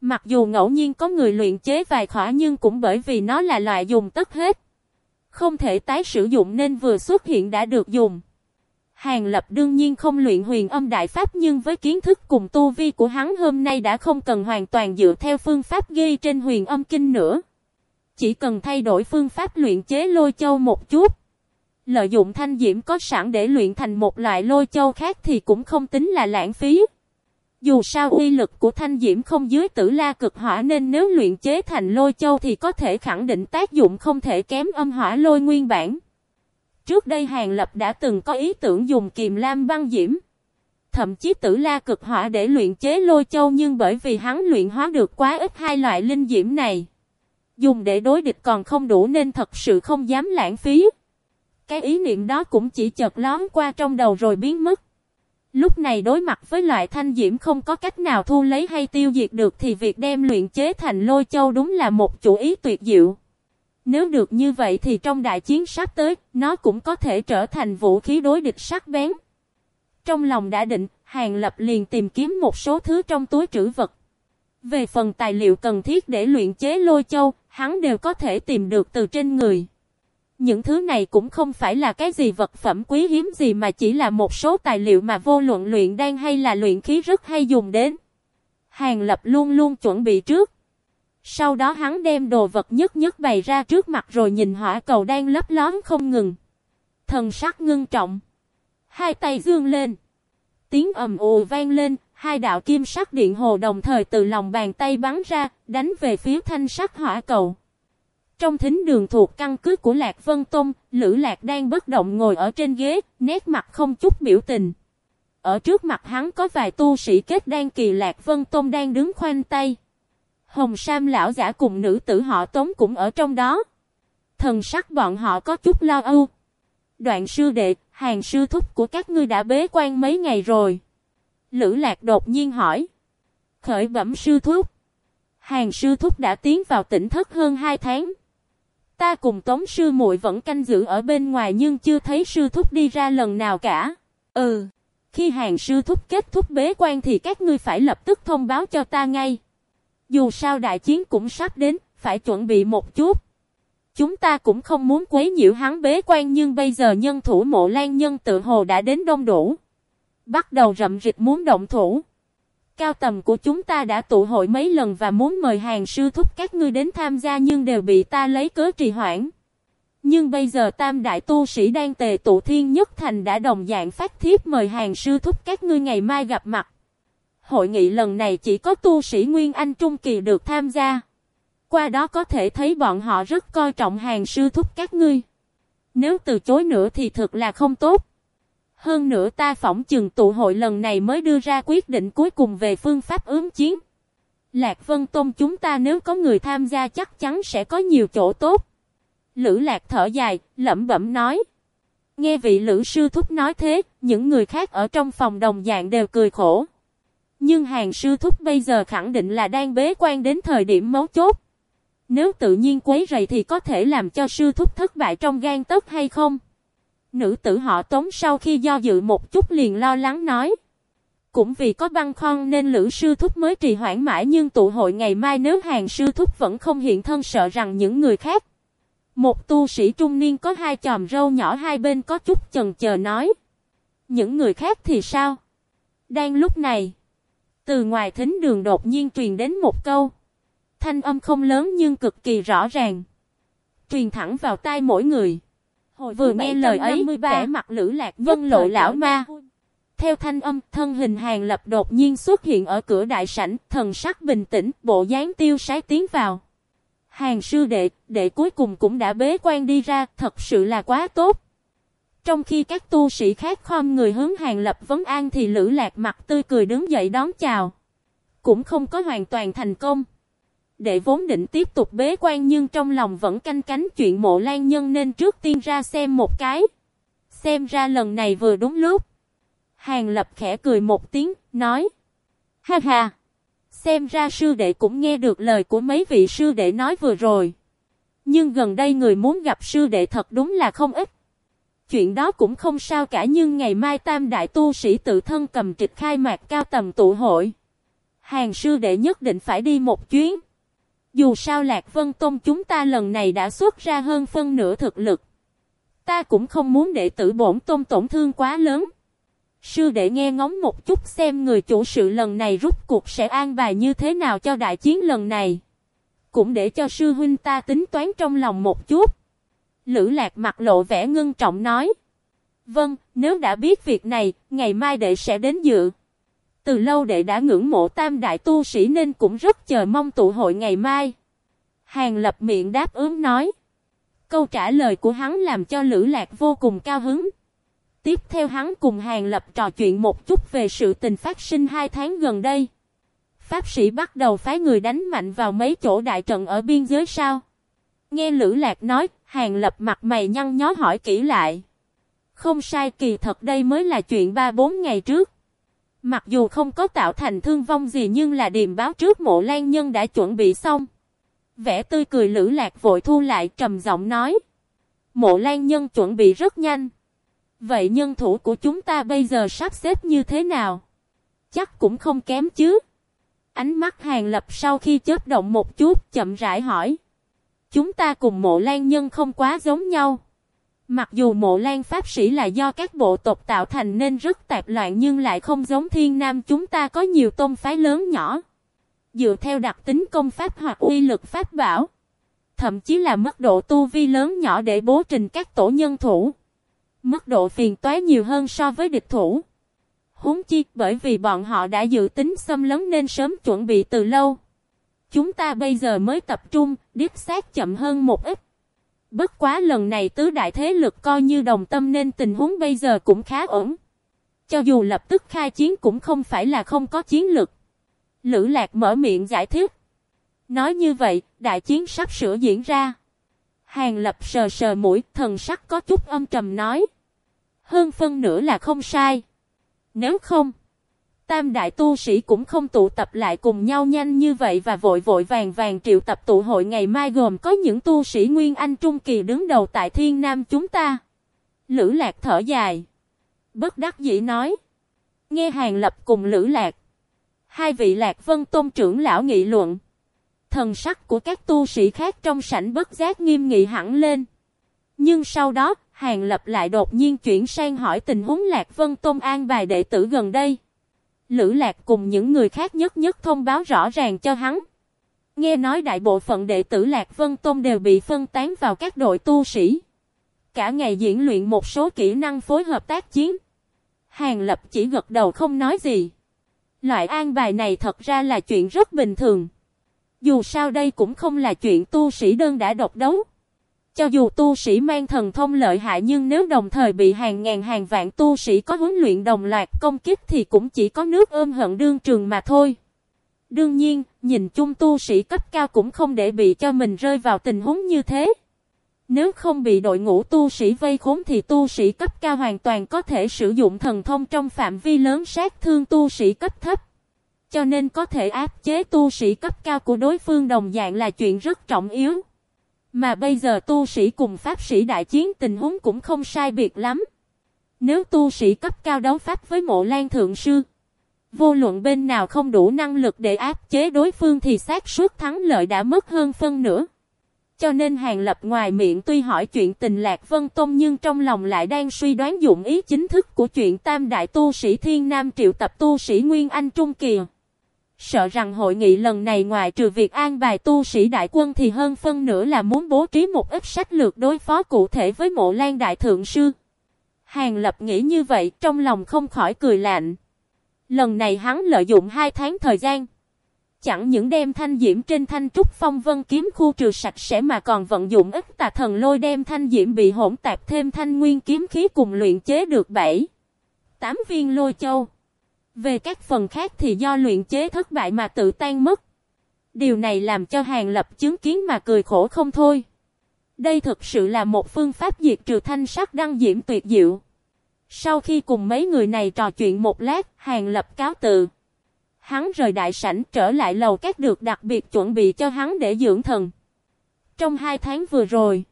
Mặc dù ngẫu nhiên có người luyện chế vài khỏa nhưng cũng bởi vì nó là loại dùng tất hết. Không thể tái sử dụng nên vừa xuất hiện đã được dùng. Hàng Lập đương nhiên không luyện huyền âm đại pháp nhưng với kiến thức cùng tu vi của hắn hôm nay đã không cần hoàn toàn dựa theo phương pháp ghi trên huyền âm kinh nữa. Chỉ cần thay đổi phương pháp luyện chế lôi châu một chút. Lợi dụng thanh diễm có sẵn để luyện thành một loại lôi châu khác thì cũng không tính là lãng phí. Dù sao uy lực của thanh diễm không dưới tử la cực hỏa nên nếu luyện chế thành lôi châu thì có thể khẳng định tác dụng không thể kém âm hỏa lôi nguyên bản. Trước đây Hàng Lập đã từng có ý tưởng dùng kiềm lam băng diễm. Thậm chí tử la cực hỏa để luyện chế lôi châu nhưng bởi vì hắn luyện hóa được quá ít hai loại linh diễm này. Dùng để đối địch còn không đủ nên thật sự không dám lãng phí. Cái ý niệm đó cũng chỉ chợt lón qua trong đầu rồi biến mất. Lúc này đối mặt với loại thanh diễm không có cách nào thu lấy hay tiêu diệt được thì việc đem luyện chế thành lôi châu đúng là một chủ ý tuyệt diệu. Nếu được như vậy thì trong đại chiến sắp tới, nó cũng có thể trở thành vũ khí đối địch sắc bén. Trong lòng đã định, Hàng Lập liền tìm kiếm một số thứ trong túi trữ vật. Về phần tài liệu cần thiết để luyện chế lôi châu, hắn đều có thể tìm được từ trên người. Những thứ này cũng không phải là cái gì vật phẩm quý hiếm gì mà chỉ là một số tài liệu mà vô luận luyện đan hay là luyện khí rất hay dùng đến. Hàng Lập luôn luôn chuẩn bị trước. Sau đó hắn đem đồ vật nhất nhất bày ra trước mặt rồi nhìn hỏa cầu đang lấp lón không ngừng. Thần sắc ngưng trọng. Hai tay dương lên. Tiếng ầm ồ vang lên, hai đạo kim sắc điện hồ đồng thời từ lòng bàn tay bắn ra, đánh về phía thanh sắc hỏa cầu. Trong thính đường thuộc căn cứ của Lạc Vân Tông, Lữ Lạc đang bất động ngồi ở trên ghế, nét mặt không chút biểu tình. Ở trước mặt hắn có vài tu sĩ kết đan kỳ Lạc Vân Tông đang đứng khoanh tay. Hồng Sam lão giả cùng nữ tử họ Tống cũng ở trong đó. Thần sắc bọn họ có chút lo âu. Đoạn sư đệ, hàng sư thúc của các ngươi đã bế quan mấy ngày rồi. Lữ Lạc đột nhiên hỏi. Khởi bẩm sư thúc. Hàng sư thúc đã tiến vào tỉnh thất hơn 2 tháng. Ta cùng Tống sư muội vẫn canh giữ ở bên ngoài nhưng chưa thấy sư thúc đi ra lần nào cả. Ừ, khi hàng sư thúc kết thúc bế quan thì các ngươi phải lập tức thông báo cho ta ngay. Dù sao đại chiến cũng sắp đến, phải chuẩn bị một chút. Chúng ta cũng không muốn quấy nhiễu hắn bế quan nhưng bây giờ nhân thủ mộ lan nhân tự hồ đã đến đông đủ. Bắt đầu rậm rịch muốn động thủ. Cao tầm của chúng ta đã tụ hội mấy lần và muốn mời hàng sư thúc các ngươi đến tham gia nhưng đều bị ta lấy cớ trì hoãn. Nhưng bây giờ tam đại tu sĩ đang tề tụ thiên nhất thành đã đồng dạng phát thiếp mời hàng sư thúc các ngươi ngày mai gặp mặt. Hội nghị lần này chỉ có tu sĩ Nguyên Anh Trung Kỳ được tham gia. Qua đó có thể thấy bọn họ rất coi trọng hàng sư thúc các ngươi. Nếu từ chối nữa thì thực là không tốt. Hơn nữa ta phỏng chừng tụ hội lần này mới đưa ra quyết định cuối cùng về phương pháp ứng chiến. Lạc Vân Tôn chúng ta nếu có người tham gia chắc chắn sẽ có nhiều chỗ tốt. Lữ Lạc thở dài, lẩm bẩm nói. Nghe vị Lữ Sư Thúc nói thế, những người khác ở trong phòng đồng dạng đều cười khổ. Nhưng hàng Sư Thúc bây giờ khẳng định là đang bế quan đến thời điểm mấu chốt. Nếu tự nhiên quấy rầy thì có thể làm cho Sư Thúc thất bại trong gan tấc hay không? Nữ tử họ tống sau khi do dự một chút liền lo lắng nói. Cũng vì có băng khon nên Lữ Sư Thúc mới trì hoãn mãi nhưng tụ hội ngày mai nếu hàng Sư Thúc vẫn không hiện thân sợ rằng những người khác. Một tu sĩ trung niên có hai chòm râu nhỏ hai bên có chút chần chờ nói. Những người khác thì sao? Đang lúc này, từ ngoài thính đường đột nhiên truyền đến một câu. Thanh âm không lớn nhưng cực kỳ rõ ràng. Truyền thẳng vào tai mỗi người. Hồi vừa nghe lời ấy, vẻ mặt Lữ Lạc Vân lộ lão ma. Theo thanh âm, thân hình hàng lập đột nhiên xuất hiện ở cửa đại sảnh, thần sắc bình tĩnh, bộ dáng tiêu sái tiến vào. Hàng sư đệ, đệ cuối cùng cũng đã bế quan đi ra, thật sự là quá tốt. Trong khi các tu sĩ khác khom người hướng hàng lập vấn an thì Lữ Lạc mặt tươi cười đứng dậy đón chào. Cũng không có hoàn toàn thành công. Đệ vốn định tiếp tục bế quan nhưng trong lòng vẫn canh cánh chuyện mộ lan nhân nên trước tiên ra xem một cái. Xem ra lần này vừa đúng lúc. Hàng lập khẽ cười một tiếng, nói. Ha ha! Xem ra sư đệ cũng nghe được lời của mấy vị sư đệ nói vừa rồi. Nhưng gần đây người muốn gặp sư đệ thật đúng là không ít. Chuyện đó cũng không sao cả nhưng ngày mai tam đại tu sĩ tự thân cầm trịch khai mạc cao tầm tụ hội. Hàng sư đệ nhất định phải đi một chuyến. Dù sao Lạc Vân Tông chúng ta lần này đã xuất ra hơn phân nửa thực lực. Ta cũng không muốn đệ tử bổn tông tổn thương quá lớn. Sư đệ nghe ngóng một chút xem người chủ sự lần này rút cuộc sẽ an bài như thế nào cho đại chiến lần này. Cũng để cho sư huynh ta tính toán trong lòng một chút. Lữ lạc mặt lộ vẻ ngưng trọng nói. Vâng, nếu đã biết việc này, ngày mai đệ sẽ đến dự. Từ lâu đệ đã ngưỡng mộ tam đại tu sĩ nên cũng rất chờ mong tụ hội ngày mai. Hàng lập miệng đáp ứng nói. Câu trả lời của hắn làm cho Lữ Lạc vô cùng cao hứng. Tiếp theo hắn cùng Hàng Lập trò chuyện một chút về sự tình phát sinh hai tháng gần đây. Pháp sĩ bắt đầu phái người đánh mạnh vào mấy chỗ đại trận ở biên giới sao. Nghe Lữ Lạc nói, Hàng Lập mặt mày nhăn nhó hỏi kỹ lại. Không sai kỳ thật đây mới là chuyện 3-4 ngày trước. Mặc dù không có tạo thành thương vong gì nhưng là điềm báo trước mộ lan nhân đã chuẩn bị xong. Vẻ tươi cười lữ lạc vội thu lại trầm giọng nói. Mộ lan nhân chuẩn bị rất nhanh. Vậy nhân thủ của chúng ta bây giờ sắp xếp như thế nào? Chắc cũng không kém chứ. Ánh mắt hàng lập sau khi chớp động một chút chậm rãi hỏi. Chúng ta cùng mộ lan nhân không quá giống nhau. Mặc dù mộ lan pháp sĩ là do các bộ tộc tạo thành nên rất tạp loạn nhưng lại không giống thiên nam chúng ta có nhiều tôn phái lớn nhỏ. Dựa theo đặc tính công pháp hoặc uy lực pháp bảo. Thậm chí là mức độ tu vi lớn nhỏ để bố trình các tổ nhân thủ. Mức độ phiền toái nhiều hơn so với địch thủ. Huống chi bởi vì bọn họ đã dự tính xâm lấn nên sớm chuẩn bị từ lâu. Chúng ta bây giờ mới tập trung, điếp sát chậm hơn một ít. Bất quá lần này tứ đại thế lực coi như đồng tâm nên tình huống bây giờ cũng khá ổn. Cho dù lập tức khai chiến cũng không phải là không có chiến lực. Lữ Lạc mở miệng giải thích. Nói như vậy, đại chiến sắp sửa diễn ra. Hàng lập sờ sờ mũi, thần sắc có chút âm trầm nói. Hơn phân nữa là không sai. Nếu không, tam đại tu sĩ cũng không tụ tập lại cùng nhau nhanh như vậy và vội vội vàng vàng triệu tập tụ hội ngày mai gồm có những tu sĩ Nguyên Anh Trung Kỳ đứng đầu tại Thiên Nam chúng ta. Lữ Lạc thở dài. Bất đắc dĩ nói. Nghe Hàng Lập cùng Lữ Lạc. Hai vị Lạc Vân Tôn trưởng lão nghị luận. Thần sắc của các tu sĩ khác trong sảnh bất giác nghiêm nghị hẳn lên. Nhưng sau đó, Hàng Lập lại đột nhiên chuyển sang hỏi tình huống Lạc Vân Tôn an bài đệ tử gần đây. Lữ Lạc cùng những người khác nhất nhất thông báo rõ ràng cho hắn. Nghe nói đại bộ phận đệ tử Lạc Vân Tôn đều bị phân tán vào các đội tu sĩ. Cả ngày diễn luyện một số kỹ năng phối hợp tác chiến. Hàng Lập chỉ gật đầu không nói gì. Loại an bài này thật ra là chuyện rất bình thường. Dù sao đây cũng không là chuyện tu sĩ đơn đã độc đấu. Cho dù tu sĩ mang thần thông lợi hại nhưng nếu đồng thời bị hàng ngàn hàng vạn tu sĩ có huấn luyện đồng loạt công kích thì cũng chỉ có nước ôm hận đương trường mà thôi. Đương nhiên, nhìn chung tu sĩ cấp cao cũng không để bị cho mình rơi vào tình huống như thế. Nếu không bị đội ngũ tu sĩ vây khốn thì tu sĩ cấp cao hoàn toàn có thể sử dụng thần thông trong phạm vi lớn sát thương tu sĩ cấp thấp. Cho nên có thể áp chế tu sĩ cấp cao của đối phương đồng dạng là chuyện rất trọng yếu. Mà bây giờ tu sĩ cùng pháp sĩ đại chiến tình huống cũng không sai biệt lắm. Nếu tu sĩ cấp cao đấu pháp với mộ lan thượng sư, vô luận bên nào không đủ năng lực để áp chế đối phương thì xác suất thắng lợi đã mất hơn phân nửa. Cho nên Hàng Lập ngoài miệng tuy hỏi chuyện tình Lạc Vân Tôn nhưng trong lòng lại đang suy đoán dụng ý chính thức của chuyện tam đại tu sĩ Thiên Nam triệu tập tu sĩ Nguyên Anh Trung Kỳ. Sợ rằng hội nghị lần này ngoài trừ việc an bài tu sĩ đại quân thì hơn phân nữa là muốn bố trí một ít sách lược đối phó cụ thể với mộ lan đại thượng sư. Hàng lập nghĩ như vậy, trong lòng không khỏi cười lạnh. Lần này hắn lợi dụng hai tháng thời gian. Chẳng những đem thanh diễm trên thanh trúc phong vân kiếm khu trừ sạch sẽ mà còn vận dụng ít tà thần lôi đem thanh diễm bị hỗn tạp thêm thanh nguyên kiếm khí cùng luyện chế được 7. 8 viên lôi châu. Về các phần khác thì do luyện chế thất bại mà tự tan mất. Điều này làm cho Hàng Lập chứng kiến mà cười khổ không thôi. Đây thực sự là một phương pháp diệt trừ thanh sắc đăng diễm tuyệt diệu. Sau khi cùng mấy người này trò chuyện một lát, Hàng Lập cáo từ. Hắn rời đại sảnh trở lại lầu các được đặc biệt chuẩn bị cho hắn để dưỡng thần. Trong hai tháng vừa rồi,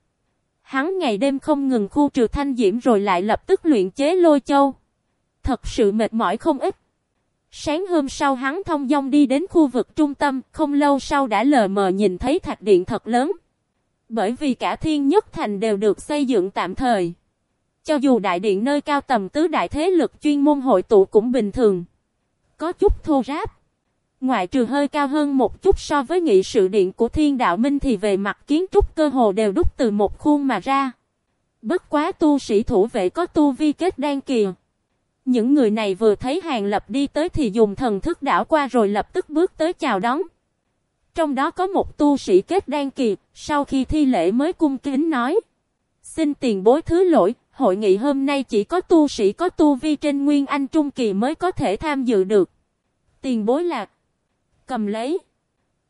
hắn ngày đêm không ngừng khu trừ thanh diễm rồi lại lập tức luyện chế lôi châu. Thật sự mệt mỏi không ít. Sáng hôm sau hắn thông dong đi đến khu vực trung tâm, không lâu sau đã lờ mờ nhìn thấy thạch điện thật lớn. Bởi vì cả thiên nhất thành đều được xây dựng tạm thời. Cho dù đại điện nơi cao tầm tứ đại thế lực chuyên môn hội tụ cũng bình thường. Có chút thô ráp. Ngoại trừ hơi cao hơn một chút so với nghị sự điện của thiên đạo minh thì về mặt kiến trúc cơ hồ đều đúc từ một khuôn mà ra. Bất quá tu sĩ thủ vệ có tu vi kết đan kìa. Những người này vừa thấy hàng lập đi tới thì dùng thần thức đảo qua rồi lập tức bước tới chào đón. Trong đó có một tu sĩ kết đan kỳ, sau khi thi lễ mới cung kính nói. Xin tiền bối thứ lỗi, hội nghị hôm nay chỉ có tu sĩ có tu vi trên Nguyên Anh Trung Kỳ mới có thể tham dự được. Tiền bối lạc. Cầm lấy.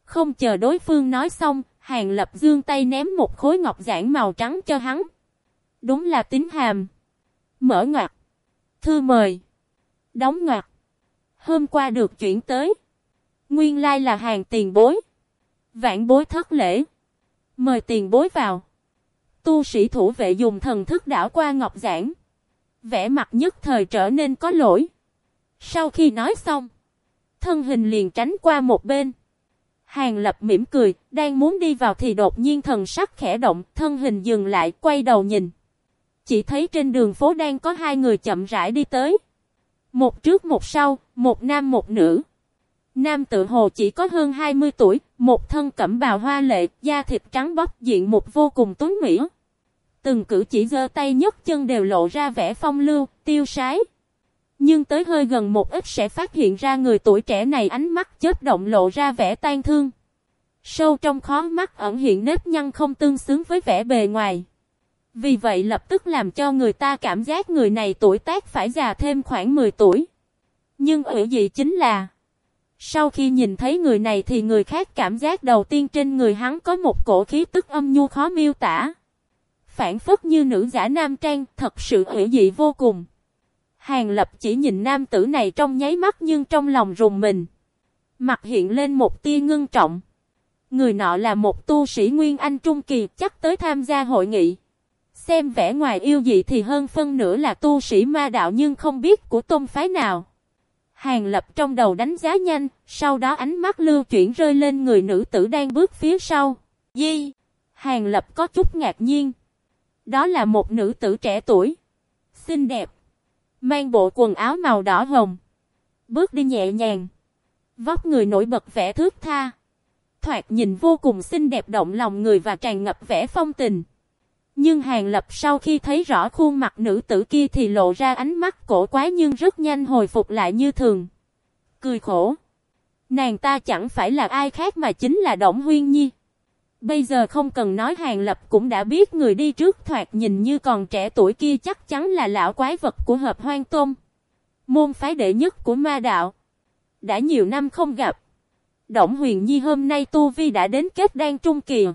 Không chờ đối phương nói xong, Hàng Lập dương tay ném một khối ngọc giản màu trắng cho hắn. Đúng là tính hàm. Mở ngoặt. Thư mời. Đóng ngoặt. Hôm qua được chuyển tới. Nguyên lai là hàng tiền bối. Vạn bối thất lễ. Mời tiền bối vào. Tu sĩ thủ vệ dùng thần thức đảo qua ngọc giảng. Vẽ mặt nhất thời trở nên có lỗi. Sau khi nói xong. Thân hình liền tránh qua một bên. Hàng lập mỉm cười, đang muốn đi vào thì đột nhiên thần sắc khẽ động, thân hình dừng lại, quay đầu nhìn. Chỉ thấy trên đường phố đang có hai người chậm rãi đi tới. Một trước một sau, một nam một nữ. Nam tự hồ chỉ có hơn 20 tuổi, một thân cẩm bào hoa lệ, da thịt trắng bóc diện một vô cùng tuấn mỹ. Từng cử chỉ giơ tay nhấc chân đều lộ ra vẻ phong lưu, tiêu sái. Nhưng tới hơi gần một ít sẽ phát hiện ra người tuổi trẻ này ánh mắt chớp động lộ ra vẻ tan thương. Sâu trong khó mắt ẩn hiện nếp nhăn không tương xứng với vẻ bề ngoài. Vì vậy lập tức làm cho người ta cảm giác người này tuổi tác phải già thêm khoảng 10 tuổi. Nhưng ủy dị chính là, Sau khi nhìn thấy người này thì người khác cảm giác đầu tiên trên người hắn có một cổ khí tức âm nhu khó miêu tả. Phản phất như nữ giả nam trang, thật sự ủy dị vô cùng. Hàng lập chỉ nhìn nam tử này trong nháy mắt nhưng trong lòng rùng mình. Mặt hiện lên một tia ngưng trọng. Người nọ là một tu sĩ Nguyên Anh Trung Kỳ, chắc tới tham gia hội nghị. Xem vẻ ngoài yêu dị thì hơn phân nửa là tu sĩ ma đạo nhưng không biết của tôn phái nào. Hàng lập trong đầu đánh giá nhanh, sau đó ánh mắt lưu chuyển rơi lên người nữ tử đang bước phía sau. Di! Hàng lập có chút ngạc nhiên. Đó là một nữ tử trẻ tuổi. Xinh đẹp. Mang bộ quần áo màu đỏ hồng. Bước đi nhẹ nhàng. Vóc người nổi bật vẻ thước tha. Thoạt nhìn vô cùng xinh đẹp động lòng người và tràn ngập vẻ phong tình. Nhưng Hàng Lập sau khi thấy rõ khuôn mặt nữ tử kia thì lộ ra ánh mắt cổ quái nhưng rất nhanh hồi phục lại như thường. Cười khổ. Nàng ta chẳng phải là ai khác mà chính là Động Huyên Nhi. Bây giờ không cần nói Hàng Lập cũng đã biết người đi trước thoạt nhìn như còn trẻ tuổi kia chắc chắn là lão quái vật của hợp hoang tôn. Môn phái đệ nhất của ma đạo. Đã nhiều năm không gặp. Động Huyền Nhi hôm nay Tu Vi đã đến kết đan trung kỳ.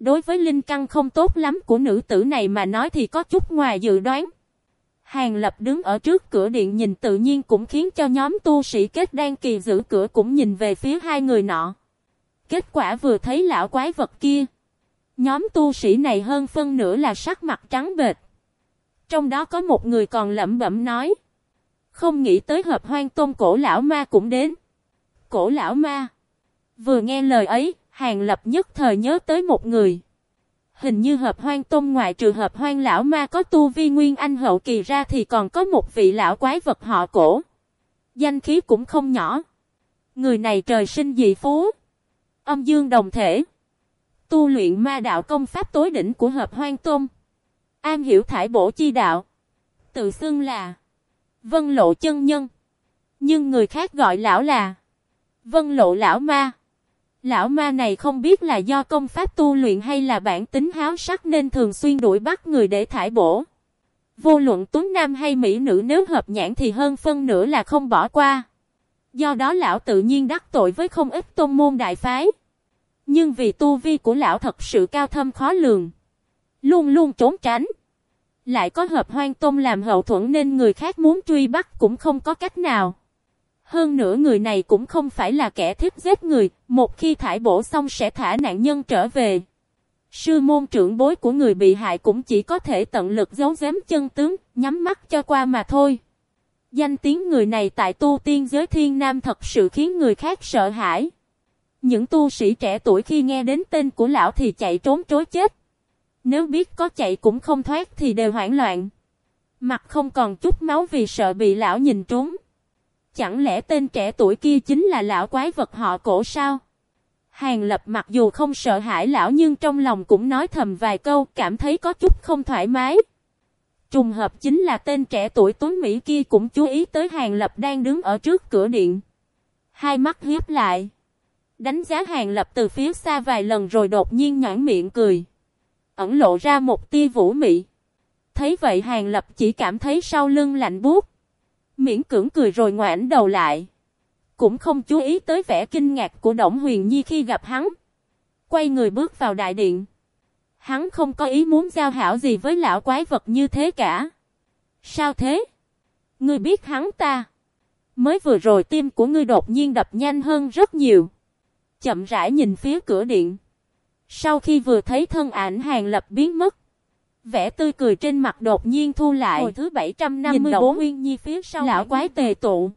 Đối với linh căn không tốt lắm của nữ tử này mà nói thì có chút ngoài dự đoán. Hàng lập đứng ở trước cửa điện nhìn tự nhiên cũng khiến cho nhóm tu sĩ kết đang kỳ giữ cửa cũng nhìn về phía hai người nọ. Kết quả vừa thấy lão quái vật kia. Nhóm tu sĩ này hơn phân nửa là sắc mặt trắng bệt. Trong đó có một người còn lẩm bẩm nói. Không nghĩ tới hợp hoang tôn cổ lão ma cũng đến. Cổ lão ma. Vừa nghe lời ấy, Hàng lập nhất thời nhớ tới một người. Hình như hợp hoang tôn ngoại trừ hợp hoang lão ma có tu vi nguyên anh hậu kỳ ra thì còn có một vị lão quái vật họ cổ. Danh khí cũng không nhỏ. Người này trời sinh dị phú. Âm dương đồng thể. Tu luyện ma đạo công pháp tối đỉnh của hợp hoang tôn. am hiểu thải bổ chi đạo. Tự xưng là Vân lộ chân nhân. Nhưng người khác gọi lão là Vân lộ lão ma. Lão ma này không biết là do công pháp tu luyện hay là bản tính háo sắc nên thường xuyên đuổi bắt người để thải bổ. Vô luận tuấn nam hay mỹ nữ nếu hợp nhãn thì hơn phân nửa là không bỏ qua. Do đó lão tự nhiên đắc tội với không ít tôn môn đại phái. Nhưng vì tu vi của lão thật sự cao thâm khó lường. Luôn luôn trốn tránh. Lại có hợp hoang tôn làm hậu thuẫn nên người khác muốn truy bắt cũng không có cách nào. Hơn nữa người này cũng không phải là kẻ thích giết người, một khi thải bổ xong sẽ thả nạn nhân trở về. Sư môn trưởng bối của người bị hại cũng chỉ có thể tận lực giấu giếm chân tướng, nhắm mắt cho qua mà thôi. Danh tiếng người này tại tu tiên giới thiên nam thật sự khiến người khác sợ hãi. Những tu sĩ trẻ tuổi khi nghe đến tên của lão thì chạy trốn trối chết. Nếu biết có chạy cũng không thoát thì đều hoảng loạn. Mặt không còn chút máu vì sợ bị lão nhìn trúng. Chẳng lẽ tên trẻ tuổi kia chính là lão quái vật họ cổ sao? Hàng lập mặc dù không sợ hãi lão nhưng trong lòng cũng nói thầm vài câu, cảm thấy có chút không thoải mái. Trùng hợp chính là tên trẻ tuổi tuấn Mỹ kia cũng chú ý tới hàng lập đang đứng ở trước cửa điện. Hai mắt hiếp lại. Đánh giá hàng lập từ phía xa vài lần rồi đột nhiên nhãn miệng cười. Ẩn lộ ra một tia vũ mị. Thấy vậy hàng lập chỉ cảm thấy sau lưng lạnh buốt. Miễn cưỡng cười rồi ngoảnh đầu lại. Cũng không chú ý tới vẻ kinh ngạc của Đổng Huyền Nhi khi gặp hắn. Quay người bước vào đại điện. Hắn không có ý muốn giao hảo gì với lão quái vật như thế cả. Sao thế? Ngươi biết hắn ta. Mới vừa rồi tim của ngươi đột nhiên đập nhanh hơn rất nhiều. Chậm rãi nhìn phía cửa điện. Sau khi vừa thấy thân ảnh hàng lập biến mất. Vẻ tươi cười trên mặt đột nhiên thu lại. Hồi thứ 754 Nguyên Nhi phía sau lão quái tề tụ.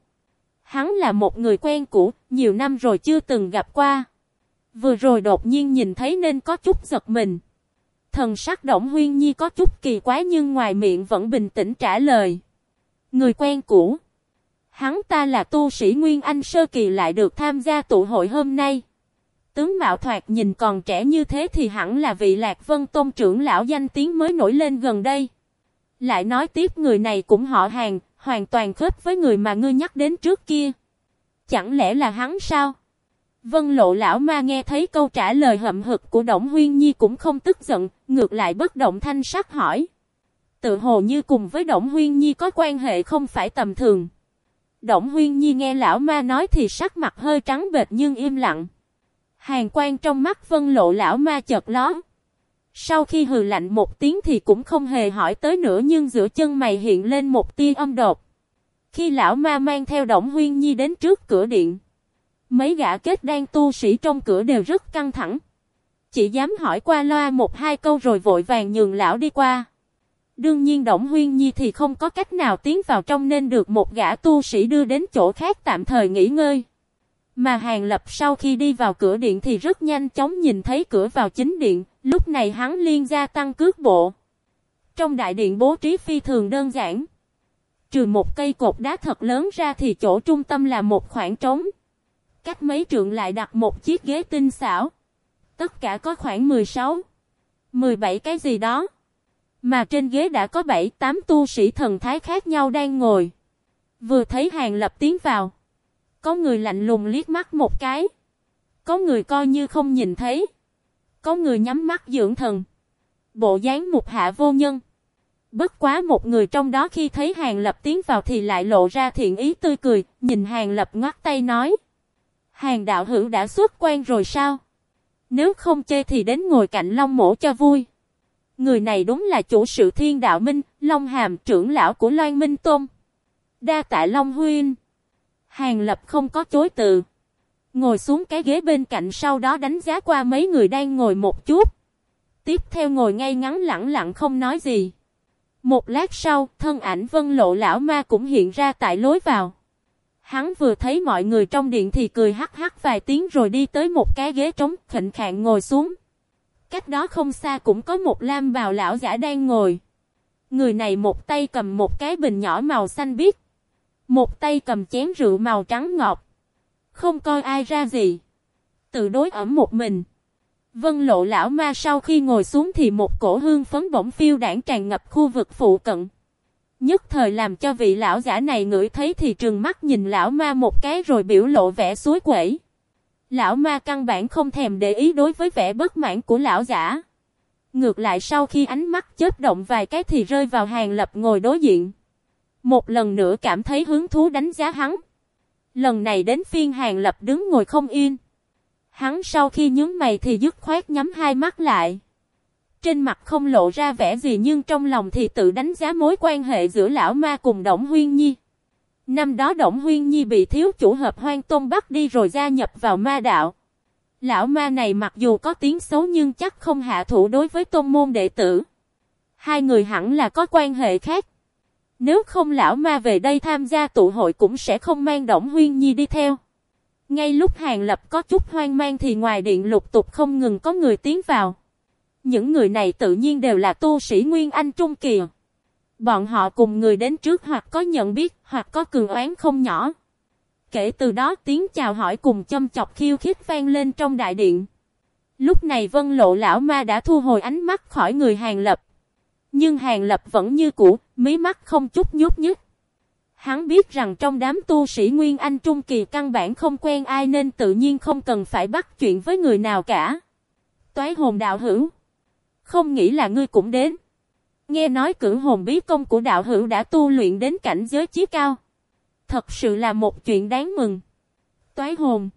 Hắn là một người quen cũ, nhiều năm rồi chưa từng gặp qua. Vừa rồi đột nhiên nhìn thấy nên có chút giật mình. Thần sắc Động Huyên Nhi có chút kỳ quái nhưng ngoài miệng vẫn bình tĩnh trả lời. Người quen cũ. Hắn ta là tu sĩ Nguyên Anh Sơ Kỳ lại được tham gia tụ hội hôm nay. Tướng Mạo Thoạt nhìn còn trẻ như thế thì hẳn là vị Lạc Vân Tôn trưởng lão danh tiếng mới nổi lên gần đây. Lại nói tiếp người này cũng họ hàng, hoàn toàn khớp với người mà ngươi nhắc đến trước kia. Chẳng lẽ là hắn sao? Vân lộ lão ma nghe thấy câu trả lời hậm hực của Động Huyên Nhi cũng không tức giận, ngược lại bất động thanh sắc hỏi. Tự hồ như cùng với Động Huyên Nhi có quan hệ không phải tầm thường. Động Huyên Nhi nghe lão ma nói thì sắc mặt hơi trắng bệt nhưng im lặng. Hàng quan trong mắt vân lộ lão ma chợt ló. Sau khi hừ lạnh một tiếng thì cũng không hề hỏi tới nữa nhưng giữa chân mày hiện lên một tia âm đột. Khi lão ma mang theo Động Huyên Nhi đến trước cửa điện. Mấy gã kết đang tu sĩ trong cửa đều rất căng thẳng. Chỉ dám hỏi qua loa một hai câu rồi vội vàng nhường lão đi qua. Đương nhiên Động Huyên Nhi thì không có cách nào tiến vào trong nên được một gã tu sĩ đưa đến chỗ khác tạm thời nghỉ ngơi. Mà Hàng Lập sau khi đi vào cửa điện thì rất nhanh chóng nhìn thấy cửa vào chính điện, lúc này hắn liên gia tăng cước bộ. Trong đại điện bố trí phi thường đơn giản. Trừ một cây cột đá thật lớn ra thì chỗ trung tâm là một khoảng trống. Cách mấy trượng lại đặt một chiếc ghế tinh xảo. Tất cả có khoảng 16, 17 cái gì đó. Mà trên ghế đã có 7-8 tu sĩ thần thái khác nhau đang ngồi. Vừa thấy hàng lập tiến vào. Có người lạnh lùng liếc mắt một cái. Có người coi như không nhìn thấy. Có người nhắm mắt dưỡng thần. Bộ dáng một hạ vô nhân. Bất quá một người trong đó khi thấy Hàng Lập tiến vào thì lại lộ ra thiện ý tươi cười, nhìn Hàng Lập ngoắt tay nói. Hàng đạo hữu đã xuất quan rồi sao? Nếu không chê thì đến ngồi cạnh Long mổ cho vui. Người này đúng là chủ sự thiên đạo minh, Long hàm trưởng lão của Loan Minh Tôn. Đa tại Long Huynh. Hàng Lập không có chối từ. Ngồi xuống cái ghế bên cạnh sau đó đánh giá qua mấy người đang ngồi một chút. Tiếp theo ngồi ngay ngắn lặng lặng không nói gì. Một lát sau, thân ảnh vân lộ lão ma cũng hiện ra tại lối vào. Hắn vừa thấy mọi người trong điện thì cười hắc hắc vài tiếng rồi đi tới một cái ghế trống khệnh khạng ngồi xuống. Cách đó không xa cũng có một lam bào lão giả đang ngồi. Người này một tay cầm một cái bình nhỏ màu xanh biếc. Một tay cầm chén rượu màu trắng ngọt. Không coi ai ra gì. Tự đối ẩm một mình. Vân lộ lão ma sau khi ngồi xuống thì một cổ hương phấn bỗng phiêu đảng tràn ngập khu vực phụ cận. Nhất thời làm cho vị lão giả này ngửi thấy thì trừng mắt nhìn lão ma một cái rồi biểu lộ vẻ suối quẩy. Lão ma căn bản không thèm để ý đối với vẻ bất mãn của lão giả. Ngược lại sau khi ánh mắt chớp động vài cái thì rơi vào hàng lập ngồi đối diện. Một lần nữa cảm thấy hứng thú đánh giá hắn. Lần này đến phiên hàng lập đứng ngồi không yên. Hắn sau khi nhướng mày thì dứt khoát nhắm hai mắt lại. Trên mặt không lộ ra vẻ gì nhưng trong lòng thì tự đánh giá mối quan hệ giữa lão ma cùng Động Huyên Nhi. Năm đó Động Huyên Nhi bị thiếu chủ hợp hoang tôn bắt đi rồi gia nhập vào ma đạo. Lão ma này mặc dù có tiếng xấu nhưng chắc không hạ thủ đối với tôn môn đệ tử. Hai người hẳn là có quan hệ khác. Nếu không lão ma về đây tham gia tụ hội cũng sẽ không mang Động Huyên Nhi đi theo. Ngay lúc Hàng Lập có chút hoang mang thì ngoài điện lục tục không ngừng có người tiến vào. Những người này tự nhiên đều là tu sĩ Nguyên Anh Trung Kỳ. Bọn họ cùng người đến trước hoặc có nhận biết, hoặc có cường oán không nhỏ. Kể từ đó tiếng chào hỏi cùng châm chọc khiêu khích vang lên trong đại điện. Lúc này vân lộ lão ma đã thu hồi ánh mắt khỏi người Hàng Lập. Nhưng Hàng Lập vẫn như cũ, mí mắt không chút nhút nhích. Hắn biết rằng trong đám tu sĩ Nguyên Anh Trung Kỳ căn bản không quen ai nên tự nhiên không cần phải bắt chuyện với người nào cả. Toái hồn đạo hữu. Không nghĩ là ngươi cũng đến. Nghe nói cử hồn bí công của đạo hữu đã tu luyện đến cảnh giới chí cao. Thật sự là một chuyện đáng mừng. Toái hồn.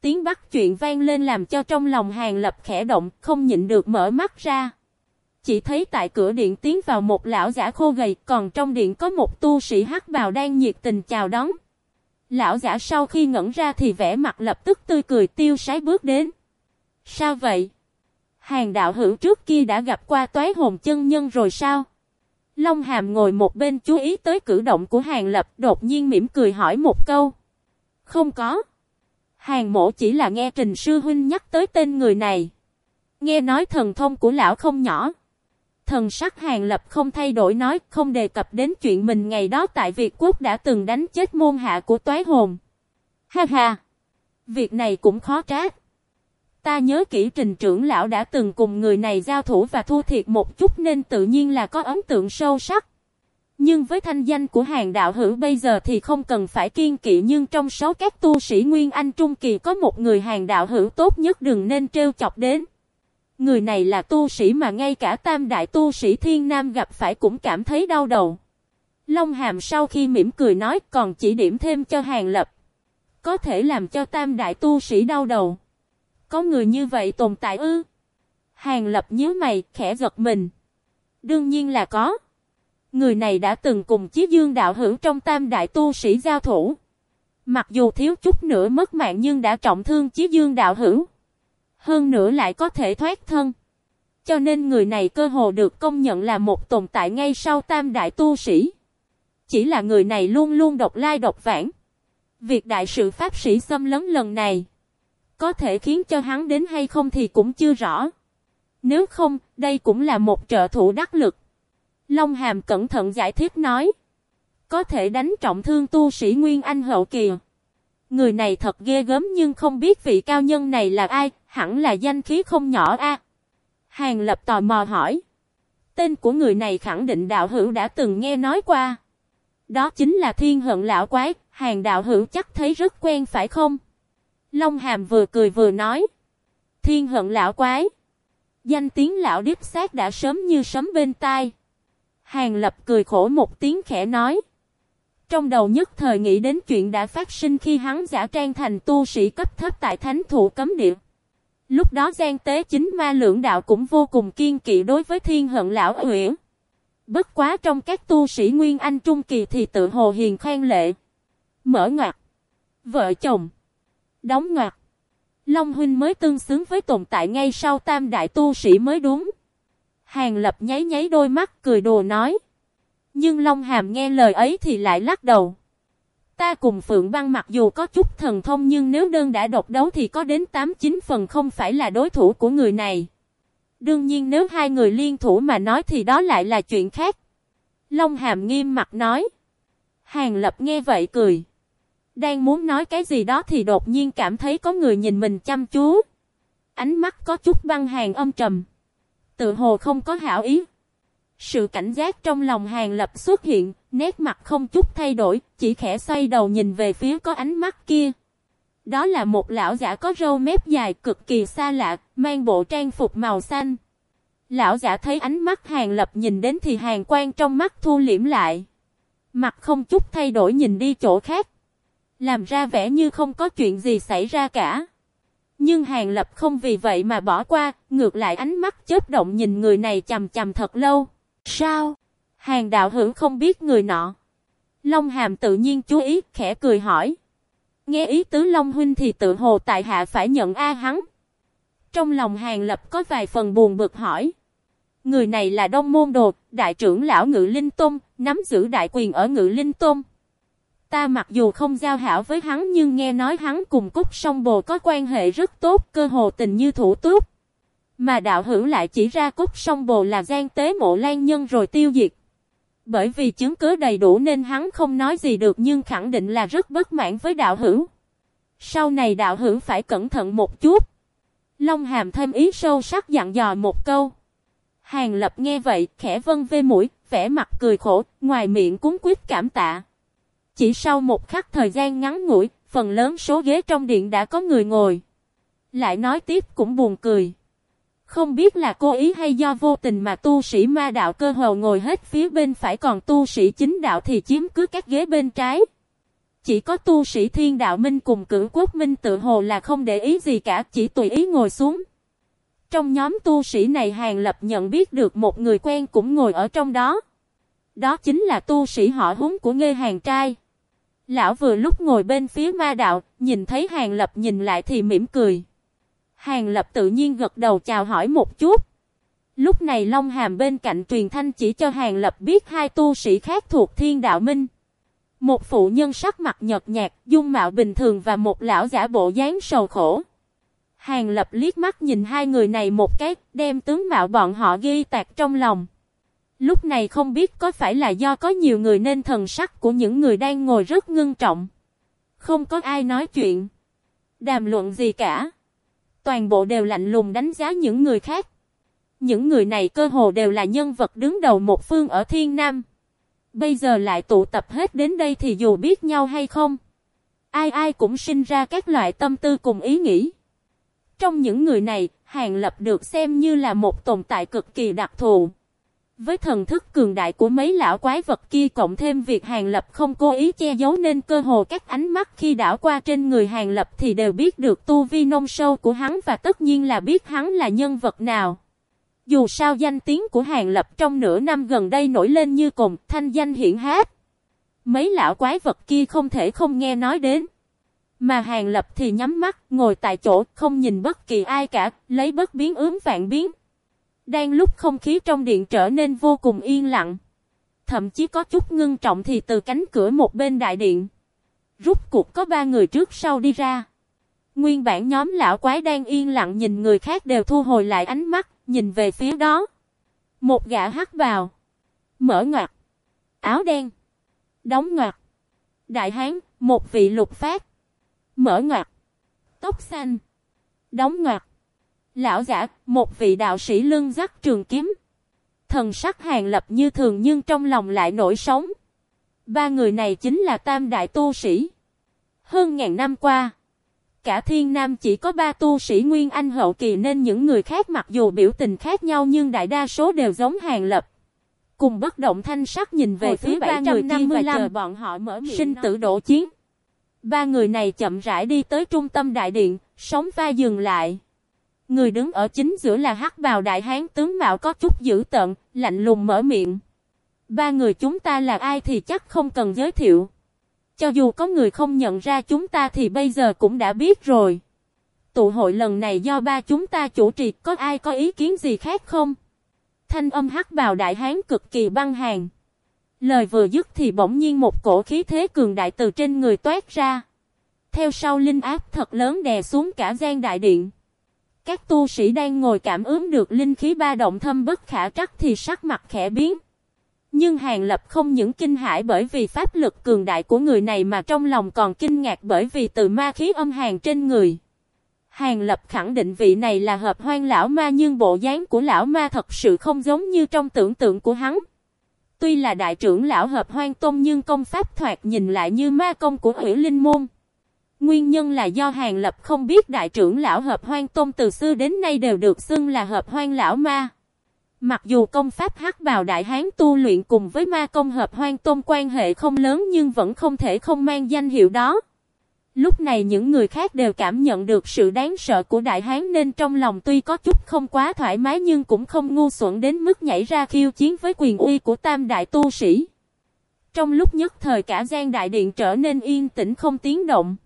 Tiếng bắt chuyện vang lên làm cho trong lòng hàng lập khẽ động, không nhịn được mở mắt ra. Chỉ thấy tại cửa điện tiến vào một lão giả khô gầy, còn trong điện có một tu sĩ hắc bào đang nhiệt tình chào đón. Lão giả sau khi ngẩn ra thì vẻ mặt lập tức tươi cười tiêu sái bước đến. Sao vậy? Hàng đạo hữu trước kia đã gặp qua toái hồn chân nhân rồi sao? Long Hàm ngồi một bên chú ý tới cử động của Hàng Lập đột nhiên mỉm cười hỏi một câu. Không có. Hàng mộ chỉ là nghe Trình Sư Huynh nhắc tới tên người này. Nghe nói thần thông của lão không nhỏ. Thần sắc Hàng Lập không thay đổi nói, không đề cập đến chuyện mình ngày đó tại Việt Quốc đã từng đánh chết môn hạ của toái hồn. Ha ha! Việc này cũng khó trách. Ta nhớ kỹ trình trưởng lão đã từng cùng người này giao thủ và thu thiệt một chút nên tự nhiên là có ấn tượng sâu sắc. Nhưng với thanh danh của hàng đạo hữu bây giờ thì không cần phải kiên kỵ nhưng trong số các tu sĩ Nguyên Anh Trung Kỳ có một người hàng đạo hữu tốt nhất đừng nên trêu chọc đến. Người này là tu sĩ mà ngay cả tam đại tu sĩ thiên nam gặp phải cũng cảm thấy đau đầu. Long hàm sau khi mỉm cười nói còn chỉ điểm thêm cho hàng lập. Có thể làm cho tam đại tu sĩ đau đầu. Có người như vậy tồn tại ư? Hàng lập nhớ mày, khẽ gật mình. Đương nhiên là có. Người này đã từng cùng Chí Dương đạo hữu trong tam đại tu sĩ giao thủ. Mặc dù thiếu chút nữa mất mạng nhưng đã trọng thương Chí Dương đạo hữu. Hơn nữa lại có thể thoát thân. Cho nên người này cơ hồ được công nhận là một tồn tại ngay sau tam đại tu sĩ. Chỉ là người này luôn luôn độc lai độc vãng. Việc đại sự pháp sĩ xâm lấn lần này có thể khiến cho hắn đến hay không thì cũng chưa rõ. Nếu không, đây cũng là một trợ thủ đắc lực. Long Hàm cẩn thận giải thích nói. Có thể đánh trọng thương tu sĩ Nguyên Anh hậu kỳ. Người này thật ghê gớm nhưng không biết vị cao nhân này là ai, hẳn là danh khí không nhỏ a. Hàng lập tò mò hỏi. Tên của người này khẳng định đạo hữu đã từng nghe nói qua. Đó chính là thiên hận lão quái, hàng đạo hữu chắc thấy rất quen phải không? Long Hàm vừa cười vừa nói. Thiên hận lão quái. Danh tiếng lão điếp xác đã sớm như sấm bên tai. Hàng lập cười khổ một tiếng khẽ nói. Trong đầu nhất thời nghĩ đến chuyện đã phát sinh khi hắn giả trang thành tu sĩ cấp thấp tại thánh thủ cấm địa. Lúc đó gian tế chính ma lưỡng đạo cũng vô cùng kiên kỵ đối với thiên hận lão huyển. Bất quá trong các tu sĩ Nguyên Anh Trung Kỳ thì tự hồ hiền khoan lệ. Mở ngoặt. Vợ chồng. Đóng ngoặt. Long huynh mới tương xứng với tồn tại ngay sau tam đại tu sĩ mới đúng. Hàng lập nháy nháy đôi mắt cười đồ nói. Nhưng Long hàm nghe lời ấy thì lại lắc đầu. Ta cùng Phượng Băng mặc dù có chút thần thông nhưng nếu đơn đã độc đấu thì có đến 8-9 phần không phải là đối thủ của người này. Đương nhiên nếu hai người liên thủ mà nói thì đó lại là chuyện khác. Long hàm nghiêm mặt nói. Hàng lập nghe vậy cười. Đang muốn nói cái gì đó thì đột nhiên cảm thấy có người nhìn mình chăm chú. Ánh mắt có chút băng hàng âm trầm. Tự hồ không có hảo ý. Sự cảnh giác trong lòng hàng lập xuất hiện, nét mặt không chút thay đổi, chỉ khẽ xoay đầu nhìn về phía có ánh mắt kia. Đó là một lão giả có râu mép dài cực kỳ xa lạ, mang bộ trang phục màu xanh. Lão giả thấy ánh mắt hàng lập nhìn đến thì hàng quan trong mắt thu liễm lại. Mặt không chút thay đổi nhìn đi chỗ khác. Làm ra vẻ như không có chuyện gì xảy ra cả. Nhưng Hàng Lập không vì vậy mà bỏ qua, ngược lại ánh mắt chớp động nhìn người này chầm chầm thật lâu. Sao? Hàng đạo hữu không biết người nọ. Long Hàm tự nhiên chú ý, khẽ cười hỏi. Nghe ý tứ Long Huynh thì tự hồ tại hạ phải nhận A hắn. Trong lòng Hàng Lập có vài phần buồn bực hỏi. Người này là Đông Môn đột đại trưởng lão Ngự Linh Tôn, nắm giữ đại quyền ở Ngự Linh Tôn. Ta mặc dù không giao hảo với hắn nhưng nghe nói hắn cùng Cúc Song Bồ có quan hệ rất tốt, cơ hồ tình như thủ túc. Mà đạo hữu lại chỉ ra Cúc Song Bồ là gian tế mộ lan nhân rồi tiêu diệt. Bởi vì chứng cứ đầy đủ nên hắn không nói gì được nhưng khẳng định là rất bất mãn với đạo hữu. Sau này đạo hữu phải cẩn thận một chút. Long hàm thêm ý sâu sắc dặn dò một câu. Hàng lập nghe vậy, khẽ vân vê mũi, vẻ mặt cười khổ, ngoài miệng cúng quyết cảm tạ. Chỉ sau một khắc thời gian ngắn ngủi, phần lớn số ghế trong điện đã có người ngồi. Lại nói tiếp cũng buồn cười. Không biết là cố ý hay do vô tình mà tu sĩ ma đạo cơ hồ ngồi hết phía bên phải còn tu sĩ chính đạo thì chiếm cứ các ghế bên trái. Chỉ có tu sĩ thiên đạo minh cùng cử quốc minh tự hồ là không để ý gì cả chỉ tùy ý ngồi xuống. Trong nhóm tu sĩ này Hàng Lập nhận biết được một người quen cũng ngồi ở trong đó. Đó chính là tu sĩ họ húng của ngê Hàng Trai. Lão vừa lúc ngồi bên phía ma đạo, nhìn thấy Hàng Lập nhìn lại thì mỉm cười. Hàng Lập tự nhiên gật đầu chào hỏi một chút. Lúc này Long Hàm bên cạnh truyền thanh chỉ cho Hàng Lập biết hai tu sĩ khác thuộc Thiên Đạo Minh. Một phụ nhân sắc mặt nhợt nhạt, dung mạo bình thường và một lão giả bộ dáng sầu khổ. Hàng Lập liếc mắt nhìn hai người này một cái, đem tướng mạo bọn họ ghi tạc trong lòng. Lúc này không biết có phải là do có nhiều người nên thần sắc của những người đang ngồi rất ngưng trọng. Không có ai nói chuyện. Đàm luận gì cả. Toàn bộ đều lạnh lùng đánh giá những người khác. Những người này cơ hồ đều là nhân vật đứng đầu một phương ở Thiên Nam. Bây giờ lại tụ tập hết đến đây thì dù biết nhau hay không. Ai ai cũng sinh ra các loại tâm tư cùng ý nghĩ. Trong những người này, Hàng Lập được xem như là một tồn tại cực kỳ đặc thù. Với thần thức cường đại của mấy lão quái vật kia cộng thêm việc Hàng Lập không cố ý che giấu nên cơ hồ các ánh mắt khi đảo qua trên người Hàng Lập thì đều biết được tu vi nông sâu của hắn và tất nhiên là biết hắn là nhân vật nào. Dù sao danh tiếng của Hàng Lập trong nửa năm gần đây nổi lên như cùng thanh danh hiển hát. Mấy lão quái vật kia không thể không nghe nói đến. Mà Hàng Lập thì nhắm mắt, ngồi tại chỗ, không nhìn bất kỳ ai cả, lấy bất biến ướm vạn biến. Đang lúc không khí trong điện trở nên vô cùng yên lặng. Thậm chí có chút ngưng trọng thì từ cánh cửa một bên đại điện. Rút cuộc có ba người trước sau đi ra. Nguyên bản nhóm lão quái đang yên lặng nhìn người khác đều thu hồi lại ánh mắt, nhìn về phía đó. Một gã hắt vào. Mở ngoặt. Áo đen. Đóng ngoặt. Đại hán, một vị lục phát. Mở ngoặt. Tóc xanh. Đóng ngoặt. Lão giả, một vị đạo sĩ lưng dắt trường kiếm. Thần sắc hàng lập như thường nhưng trong lòng lại nổi sóng. Ba người này chính là tam đại tu sĩ. Hơn ngàn năm qua, cả thiên nam chỉ có ba tu sĩ Nguyên Anh hậu kỳ nên những người khác mặc dù biểu tình khác nhau nhưng đại đa số đều giống hàng lập. Cùng bất động thanh sắc nhìn về Hồi phía ba người kia và chờ bọn họ mở miệng sinh tử đổ chiến. Ba người này chậm rãi đi tới trung tâm đại điện, sóng vai dừng lại. Người đứng ở chính giữa là hắc bào đại hán tướng mạo có chút dữ tợn, lạnh lùng mở miệng. Ba người chúng ta là ai thì chắc không cần giới thiệu. Cho dù có người không nhận ra chúng ta thì bây giờ cũng đã biết rồi. Tụ hội lần này do ba chúng ta chủ trì có ai có ý kiến gì khác không? Thanh âm hắc bào đại hán cực kỳ băng hàng. Lời vừa dứt thì bỗng nhiên một cổ khí thế cường đại từ trên người toát ra. Theo sau linh áp thật lớn đè xuống cả gian đại điện. Các tu sĩ đang ngồi cảm ứng được linh khí ba động thâm bất khả trắc thì sắc mặt khẽ biến. Nhưng Hàng Lập không những kinh hãi bởi vì pháp lực cường đại của người này mà trong lòng còn kinh ngạc bởi vì từ ma khí âm hàng trên người. Hàng Lập khẳng định vị này là hợp hoang lão ma nhưng bộ dáng của lão ma thật sự không giống như trong tưởng tượng của hắn. Tuy là đại trưởng lão hợp hoang tôn nhưng công pháp thoạt nhìn lại như ma công của hủy linh môn. Nguyên nhân là do Hàng Lập không biết đại trưởng lão hợp hoang tôn từ xưa đến nay đều được xưng là hợp hoang lão ma. Mặc dù công pháp hắc bào đại hán tu luyện cùng với ma công hợp hoang tôn quan hệ không lớn nhưng vẫn không thể không mang danh hiệu đó. Lúc này những người khác đều cảm nhận được sự đáng sợ của đại hán nên trong lòng tuy có chút không quá thoải mái nhưng cũng không ngu xuẩn đến mức nhảy ra khiêu chiến với quyền uy của tam đại tu sĩ. Trong lúc nhất thời cả gian đại điện trở nên yên tĩnh không tiếng động.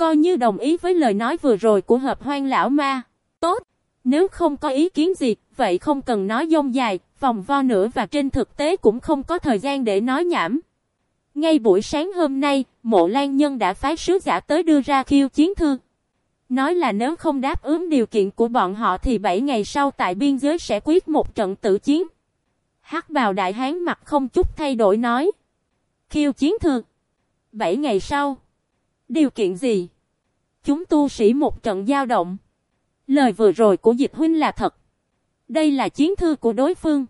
Coi như đồng ý với lời nói vừa rồi của hợp hoang lão ma. Tốt! Nếu không có ý kiến gì, vậy không cần nói dông dài, vòng vo nữa và trên thực tế cũng không có thời gian để nói nhảm. Ngay buổi sáng hôm nay, mộ lan nhân đã phái sứ giả tới đưa ra khiêu chiến thư. Nói là nếu không đáp ứng điều kiện của bọn họ thì 7 ngày sau tại biên giới sẽ quyết một trận tử chiến. Hắc bào đại hán mặt không chút thay đổi nói. Khiêu chiến thư. 7 ngày sau. Điều kiện gì? Chúng tu sĩ một trận giao động. Lời vừa rồi của dịch huynh là thật. Đây là chiến thư của đối phương.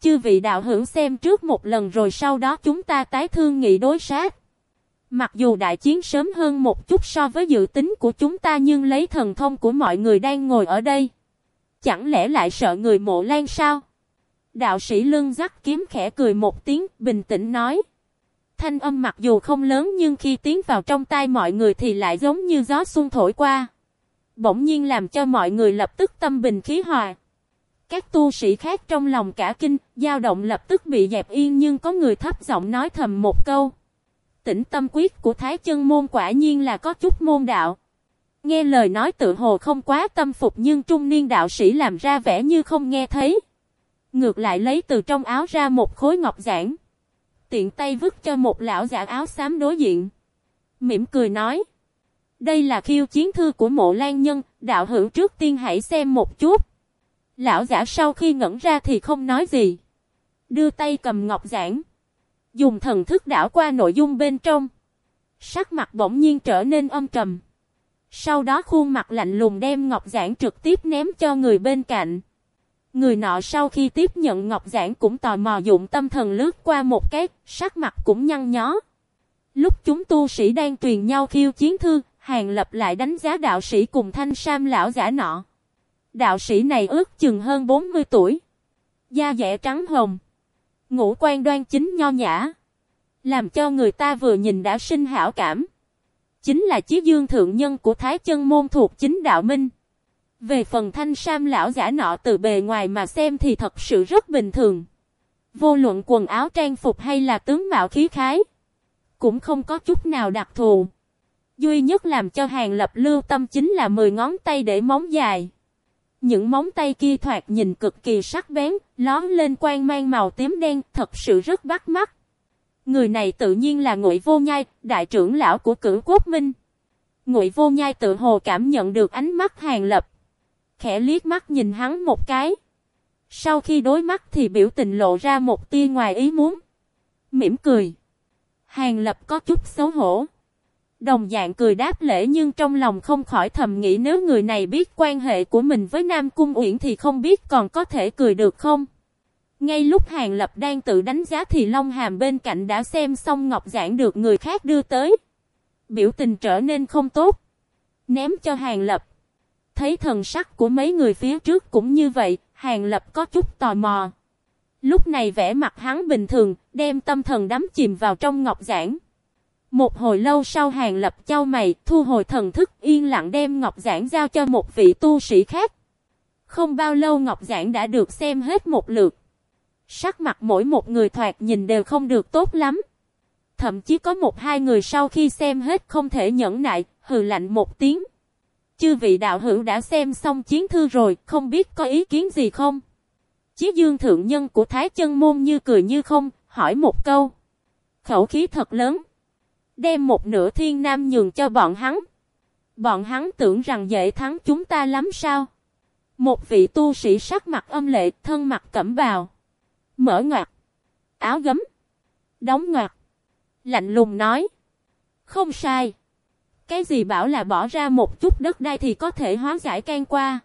Chư vị đạo hữu xem trước một lần rồi sau đó chúng ta tái thương nghị đối sát. Mặc dù đại chiến sớm hơn một chút so với dự tính của chúng ta nhưng lấy thần thông của mọi người đang ngồi ở đây. Chẳng lẽ lại sợ người mộ lan sao? Đạo sĩ lưng dắt kiếm khẽ cười một tiếng, bình tĩnh nói. Thanh âm mặc dù không lớn nhưng khi tiến vào trong tai mọi người thì lại giống như gió xuân thổi qua. Bỗng nhiên làm cho mọi người lập tức tâm bình khí hòa. Các tu sĩ khác trong lòng cả kinh, dao động lập tức bị dẹp yên nhưng có người thấp giọng nói thầm một câu. Tỉnh tâm quyết của Thái chân môn quả nhiên là có chút môn đạo. Nghe lời nói tự hồ không quá tâm phục nhưng trung niên đạo sĩ làm ra vẻ như không nghe thấy. Ngược lại lấy từ trong áo ra một khối ngọc giản. Tiện tay vứt cho một lão giả áo xám đối diện. Mỉm cười nói. Đây là khiêu chiến thư của mộ lan nhân, đạo hữu trước tiên hãy xem một chút. Lão giả sau khi ngẩn ra thì không nói gì. Đưa tay cầm ngọc giản. Dùng thần thức đảo qua nội dung bên trong. Sắc mặt bỗng nhiên trở nên âm trầm. Sau đó khuôn mặt lạnh lùng đem ngọc giản trực tiếp ném cho người bên cạnh. Người nọ sau khi tiếp nhận ngọc giản cũng tò mò dụng tâm thần lướt qua một cái, sắc mặt cũng nhăn nhó. Lúc chúng tu sĩ đang truyền nhau khiêu chiến thư, Hàng Lập lại đánh giá đạo sĩ cùng thanh sam lão giả nọ. Đạo sĩ này ước chừng hơn 40 tuổi. Da dẻ trắng hồng. Ngũ quan đoan chính nho nhã. Làm cho người ta vừa nhìn đã sinh hảo cảm. Chính là chiếc dương thượng nhân của Thái chân môn thuộc chính đạo minh. Về phần thanh sam lão giả nọ từ bề ngoài mà xem thì thật sự rất bình thường. Vô luận quần áo trang phục hay là tướng mạo khí khái. Cũng không có chút nào đặc thù. Duy nhất làm cho hàng lập lưu tâm chính là 10 ngón tay để móng dài. Những móng tay kia thoạt nhìn cực kỳ sắc bén, lón lên quang mang màu tím đen, thật sự rất bắt mắt. Người này tự nhiên là Ngụy Vô Nhai, đại trưởng lão của Cửu Quốc Minh. Ngụy Vô Nhai tự hồ cảm nhận được ánh mắt Hàng Lập, khẽ liếc mắt nhìn hắn một cái. Sau khi đối mắt thì biểu tình lộ ra một tia ngoài ý muốn. Mỉm cười. Hàng Lập có chút xấu hổ. Đồng dạng cười đáp lễ nhưng trong lòng không khỏi thầm nghĩ nếu người này biết quan hệ của mình với Nam Cung Uyển thì không biết còn có thể cười được không. Ngay lúc Hàng Lập đang tự đánh giá thì Long Hàm bên cạnh đã xem xong Ngọc Giảng được người khác đưa tới. Biểu tình trở nên không tốt. Ném cho Hàng Lập. Thấy thần sắc của mấy người phía trước cũng như vậy, Hàng Lập có chút tò mò. Lúc này vẻ mặt hắn bình thường, đem tâm thần đắm chìm vào trong Ngọc Giảng. Một hồi lâu sau hàng lập trao mày, thu hồi thần thức yên lặng đem Ngọc Giảng giao cho một vị tu sĩ khác. Không bao lâu Ngọc Giảng đã được xem hết một lượt. Sắc mặt mỗi một người thoạt nhìn đều không được tốt lắm. Thậm chí có một hai người sau khi xem hết không thể nhẫn nại, hừ lạnh một tiếng. Chư vị đạo hữu đã xem xong chiến thư rồi, không biết có ý kiến gì không? Chí dương thượng nhân của Thái chân môn như cười như không, hỏi một câu. Khẩu khí thật lớn. Đem một nửa thiên nam nhường cho bọn hắn. Bọn hắn tưởng rằng dễ thắng chúng ta lắm sao? Một vị tu sĩ sắc mặt âm lệ, thân mặt cẩm bào. Mở ngoặt. Áo gấm. Đóng ngoặt. Lạnh lùng nói. Không sai. Cái gì bảo là bỏ ra một chút đất đai thì có thể hóa giải can qua.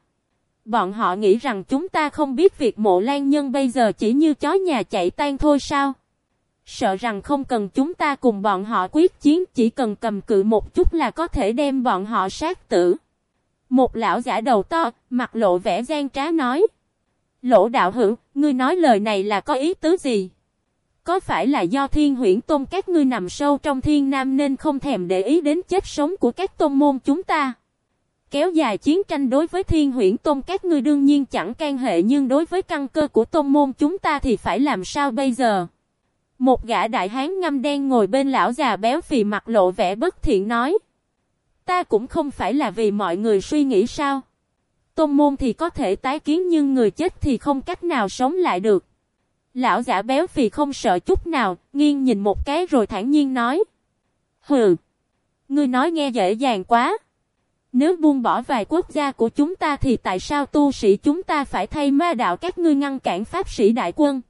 Bọn họ nghĩ rằng chúng ta không biết việc mộ lan nhân bây giờ chỉ như chó nhà chạy tan thôi sao? Sợ rằng không cần chúng ta cùng bọn họ quyết chiến, chỉ cần cầm cự một chút là có thể đem bọn họ sát tử. Một lão giả đầu to, mặt lộ vẻ gian trá nói. Lỗ đạo hữu, ngươi nói lời này là có ý tứ gì? Có phải là do thiên huyễn tôn các ngươi nằm sâu trong thiên nam nên không thèm để ý đến chết sống của các tôn môn chúng ta? Kéo dài chiến tranh đối với thiên huyễn tôn các ngươi đương nhiên chẳng can hệ, nhưng đối với căn cơ của tôn môn chúng ta thì phải làm sao bây giờ? Một gã đại hán ngâm đen ngồi bên lão già béo phì mặt lộ vẻ bất thiện nói. Ta cũng không phải là vì mọi người suy nghĩ sao. Tôn môn thì có thể tái kiến nhưng người chết thì không cách nào sống lại được. Lão giả béo phì không sợ chút nào, nghiêng nhìn một cái rồi thản nhiên nói. Hừ, ngươi nói nghe dễ dàng quá. Nếu buông bỏ vài quốc gia của chúng ta thì tại sao tu sĩ chúng ta phải thay ma đạo các ngươi ngăn cản pháp sĩ đại quân?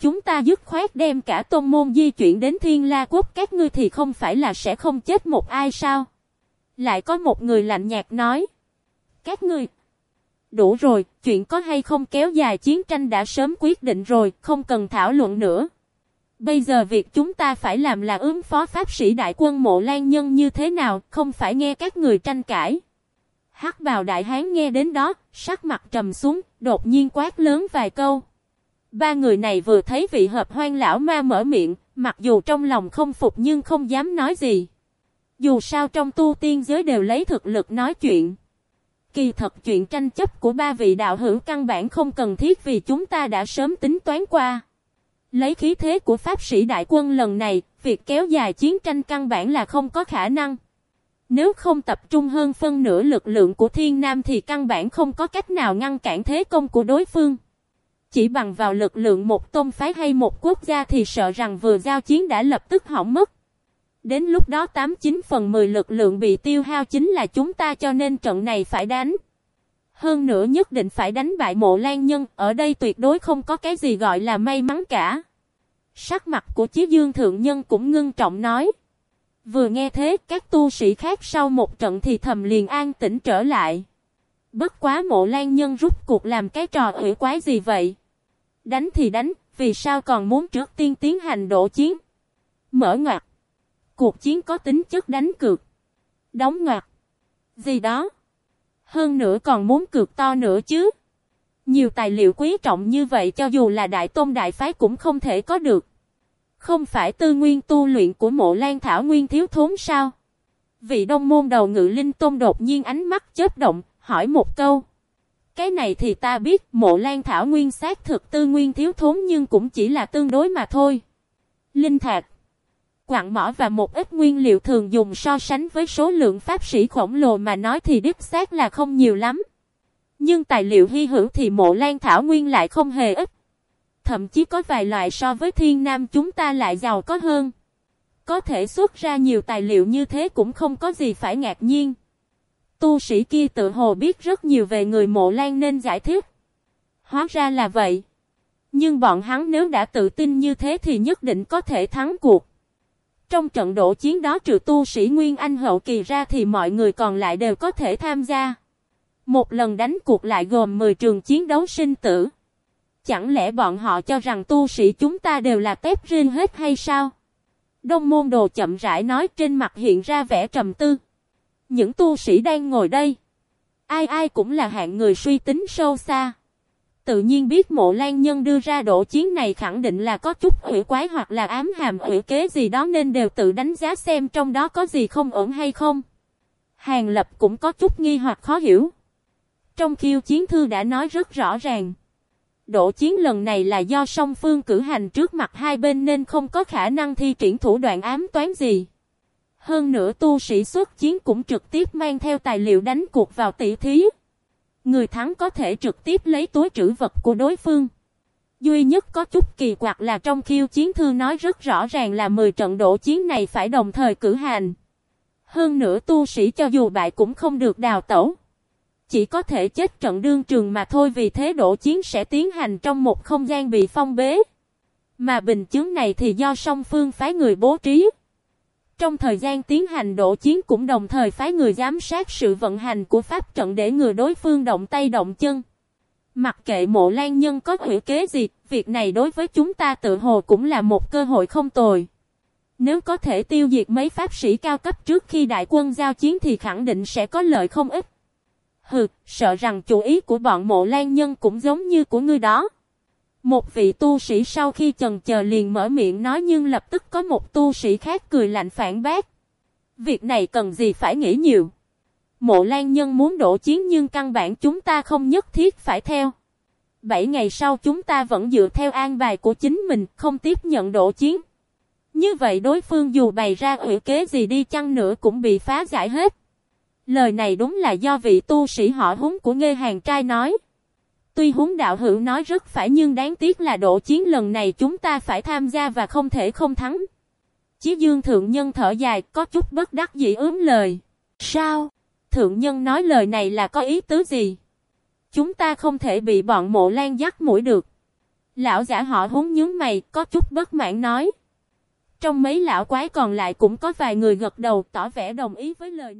Chúng ta dứt khoát đem cả tôn môn di chuyển đến thiên la quốc các ngươi thì không phải là sẽ không chết một ai sao? Lại có một người lạnh nhạt nói. Các ngươi, Đủ rồi, chuyện có hay không kéo dài chiến tranh đã sớm quyết định rồi, không cần thảo luận nữa. Bây giờ việc chúng ta phải làm là ứng phó pháp sĩ đại quân mộ lan nhân như thế nào, không phải nghe các người tranh cãi. Hắc bào đại hán nghe đến đó, sắc mặt trầm xuống, đột nhiên quát lớn vài câu. Ba người này vừa thấy vị hợp hoang lão ma mở miệng, mặc dù trong lòng không phục nhưng không dám nói gì. Dù sao trong tu tiên giới đều lấy thực lực nói chuyện. Kỳ thật chuyện tranh chấp của ba vị đạo hữu căn bản không cần thiết vì chúng ta đã sớm tính toán qua. Lấy khí thế của Pháp sĩ đại quân lần này, việc kéo dài chiến tranh căn bản là không có khả năng. Nếu không tập trung hơn phân nửa lực lượng của thiên nam thì căn bản không có cách nào ngăn cản thế công của đối phương. Chỉ bằng vào lực lượng một tôn phái hay một quốc gia thì sợ rằng vừa giao chiến đã lập tức hỏng mất. Đến lúc đó 89 phần 10 lực lượng bị tiêu hao chính là chúng ta cho nên trận này phải đánh. Hơn nữa nhất định phải đánh bại mộ lan nhân, ở đây tuyệt đối không có cái gì gọi là may mắn cả. Sắc mặt của Chí Dương Thượng Nhân cũng ngưng trọng nói. Vừa nghe thế, các tu sĩ khác sau một trận thì thầm liền an tĩnh trở lại. Bất quá mộ lan nhân rút cuộc làm cái trò ủy quái gì vậy? Đánh thì đánh, vì sao còn muốn trước tiên tiến hành đổ chiến? Mở ngoặt. Cuộc chiến có tính chất đánh cược. Đóng ngoặt. Gì đó. Hơn nữa còn muốn cược to nữa chứ. Nhiều tài liệu quý trọng như vậy cho dù là đại tôn đại phái cũng không thể có được. Không phải tư nguyên tu luyện của mộ lan thảo nguyên thiếu thốn sao? Vị đông môn đầu ngự linh tôn đột nhiên ánh mắt chớp động, hỏi một câu. Cái này thì ta biết mộ lan thảo nguyên xác thực tư nguyên thiếu thốn nhưng cũng chỉ là tương đối mà thôi. Linh thạc quặng mỏ và một ít nguyên liệu thường dùng so sánh với số lượng pháp sĩ khổng lồ mà nói thì đích xác là không nhiều lắm. Nhưng tài liệu hy hữu thì mộ lan thảo nguyên lại không hề ít. Thậm chí có vài loại so với thiên nam chúng ta lại giàu có hơn. Có thể xuất ra nhiều tài liệu như thế cũng không có gì phải ngạc nhiên. Tu sĩ kia tự hồ biết rất nhiều về người mộ lan nên giải thích. Hóa ra là vậy. Nhưng bọn hắn nếu đã tự tin như thế thì nhất định có thể thắng cuộc. Trong trận đổ chiến đó trừ tu sĩ Nguyên Anh hậu kỳ ra thì mọi người còn lại đều có thể tham gia. Một lần đánh cuộc lại gồm 10 trường chiến đấu sinh tử. Chẳng lẽ bọn họ cho rằng tu sĩ chúng ta đều là tép riêng hết hay sao? Đông môn đồ chậm rãi nói trên mặt hiện ra vẻ trầm tư. Những tu sĩ đang ngồi đây. Ai ai cũng là hạng người suy tính sâu xa tự nhiên biết mộ lan nhân đưa ra độ chiến này khẳng định là có chút hủy quái hoặc là ám hàm hủy kế gì đó nên đều tự đánh giá xem trong đó có gì không ổn hay không. Hàng lập cũng có chút nghi hoặc khó hiểu. Trong khiêu chiến thư đã nói rất rõ ràng. Độ chiến lần này là do song phương cử hành trước mặt hai bên nên không có khả năng thi triển thủ đoạn ám toán gì. Hơn nữa tu sĩ xuất chiến cũng trực tiếp mang theo tài liệu đánh cuộc vào tỷ thí. Người thắng có thể trực tiếp lấy túi trữ vật của đối phương. Duy nhất có chút kỳ quặc là trong khiêu chiến thư nói rất rõ ràng là 10 trận đổ chiến này phải đồng thời cử hành. Hơn nữa tu sĩ cho dù bại cũng không được đào tẩu. Chỉ có thể chết trận đương trường mà thôi vì thế đổ chiến sẽ tiến hành trong một không gian bị phong bế. Mà bình chứng này thì do song phương phái người bố trí. Trong thời gian tiến hành đổ chiến cũng đồng thời phái người giám sát sự vận hành của pháp trận để người đối phương động tay động chân. Mặc kệ mộ lan nhân có hủy kế gì, việc này đối với chúng ta tự hồ cũng là một cơ hội không tồi. Nếu có thể tiêu diệt mấy pháp sĩ cao cấp trước khi đại quân giao chiến thì khẳng định sẽ có lợi không ít. Hừ, sợ rằng chủ ý của bọn mộ lan nhân cũng giống như của ngươi đó. Một vị tu sĩ sau khi chần chờ liền mở miệng nói nhưng lập tức có một tu sĩ khác cười lạnh phản bác. Việc này cần gì phải nghĩ nhiều. Mộ Lan Nhân muốn đổ chiến nhưng căn bản chúng ta không nhất thiết phải theo. Bảy ngày sau chúng ta vẫn dựa theo an bài của chính mình, không tiếp nhận đổ chiến. Như vậy đối phương dù bày ra ủy kế gì đi chăng nữa cũng bị phá giải hết. Lời này đúng là do vị tu sĩ họ húng của Nghê Hàng trai nói. Tuy huống đạo hữu nói rất phải nhưng đáng tiếc là độ chiến lần này chúng ta phải tham gia và không thể không thắng. Chí dương thượng nhân thở dài, có chút bất đắc dĩ ướm lời. Sao? Thượng nhân nói lời này là có ý tứ gì? Chúng ta không thể bị bọn mộ lan dắt mũi được. Lão giả họ húng nhướng mày, có chút bất mãn nói. Trong mấy lão quái còn lại cũng có vài người gật đầu, tỏ vẻ đồng ý với lời này.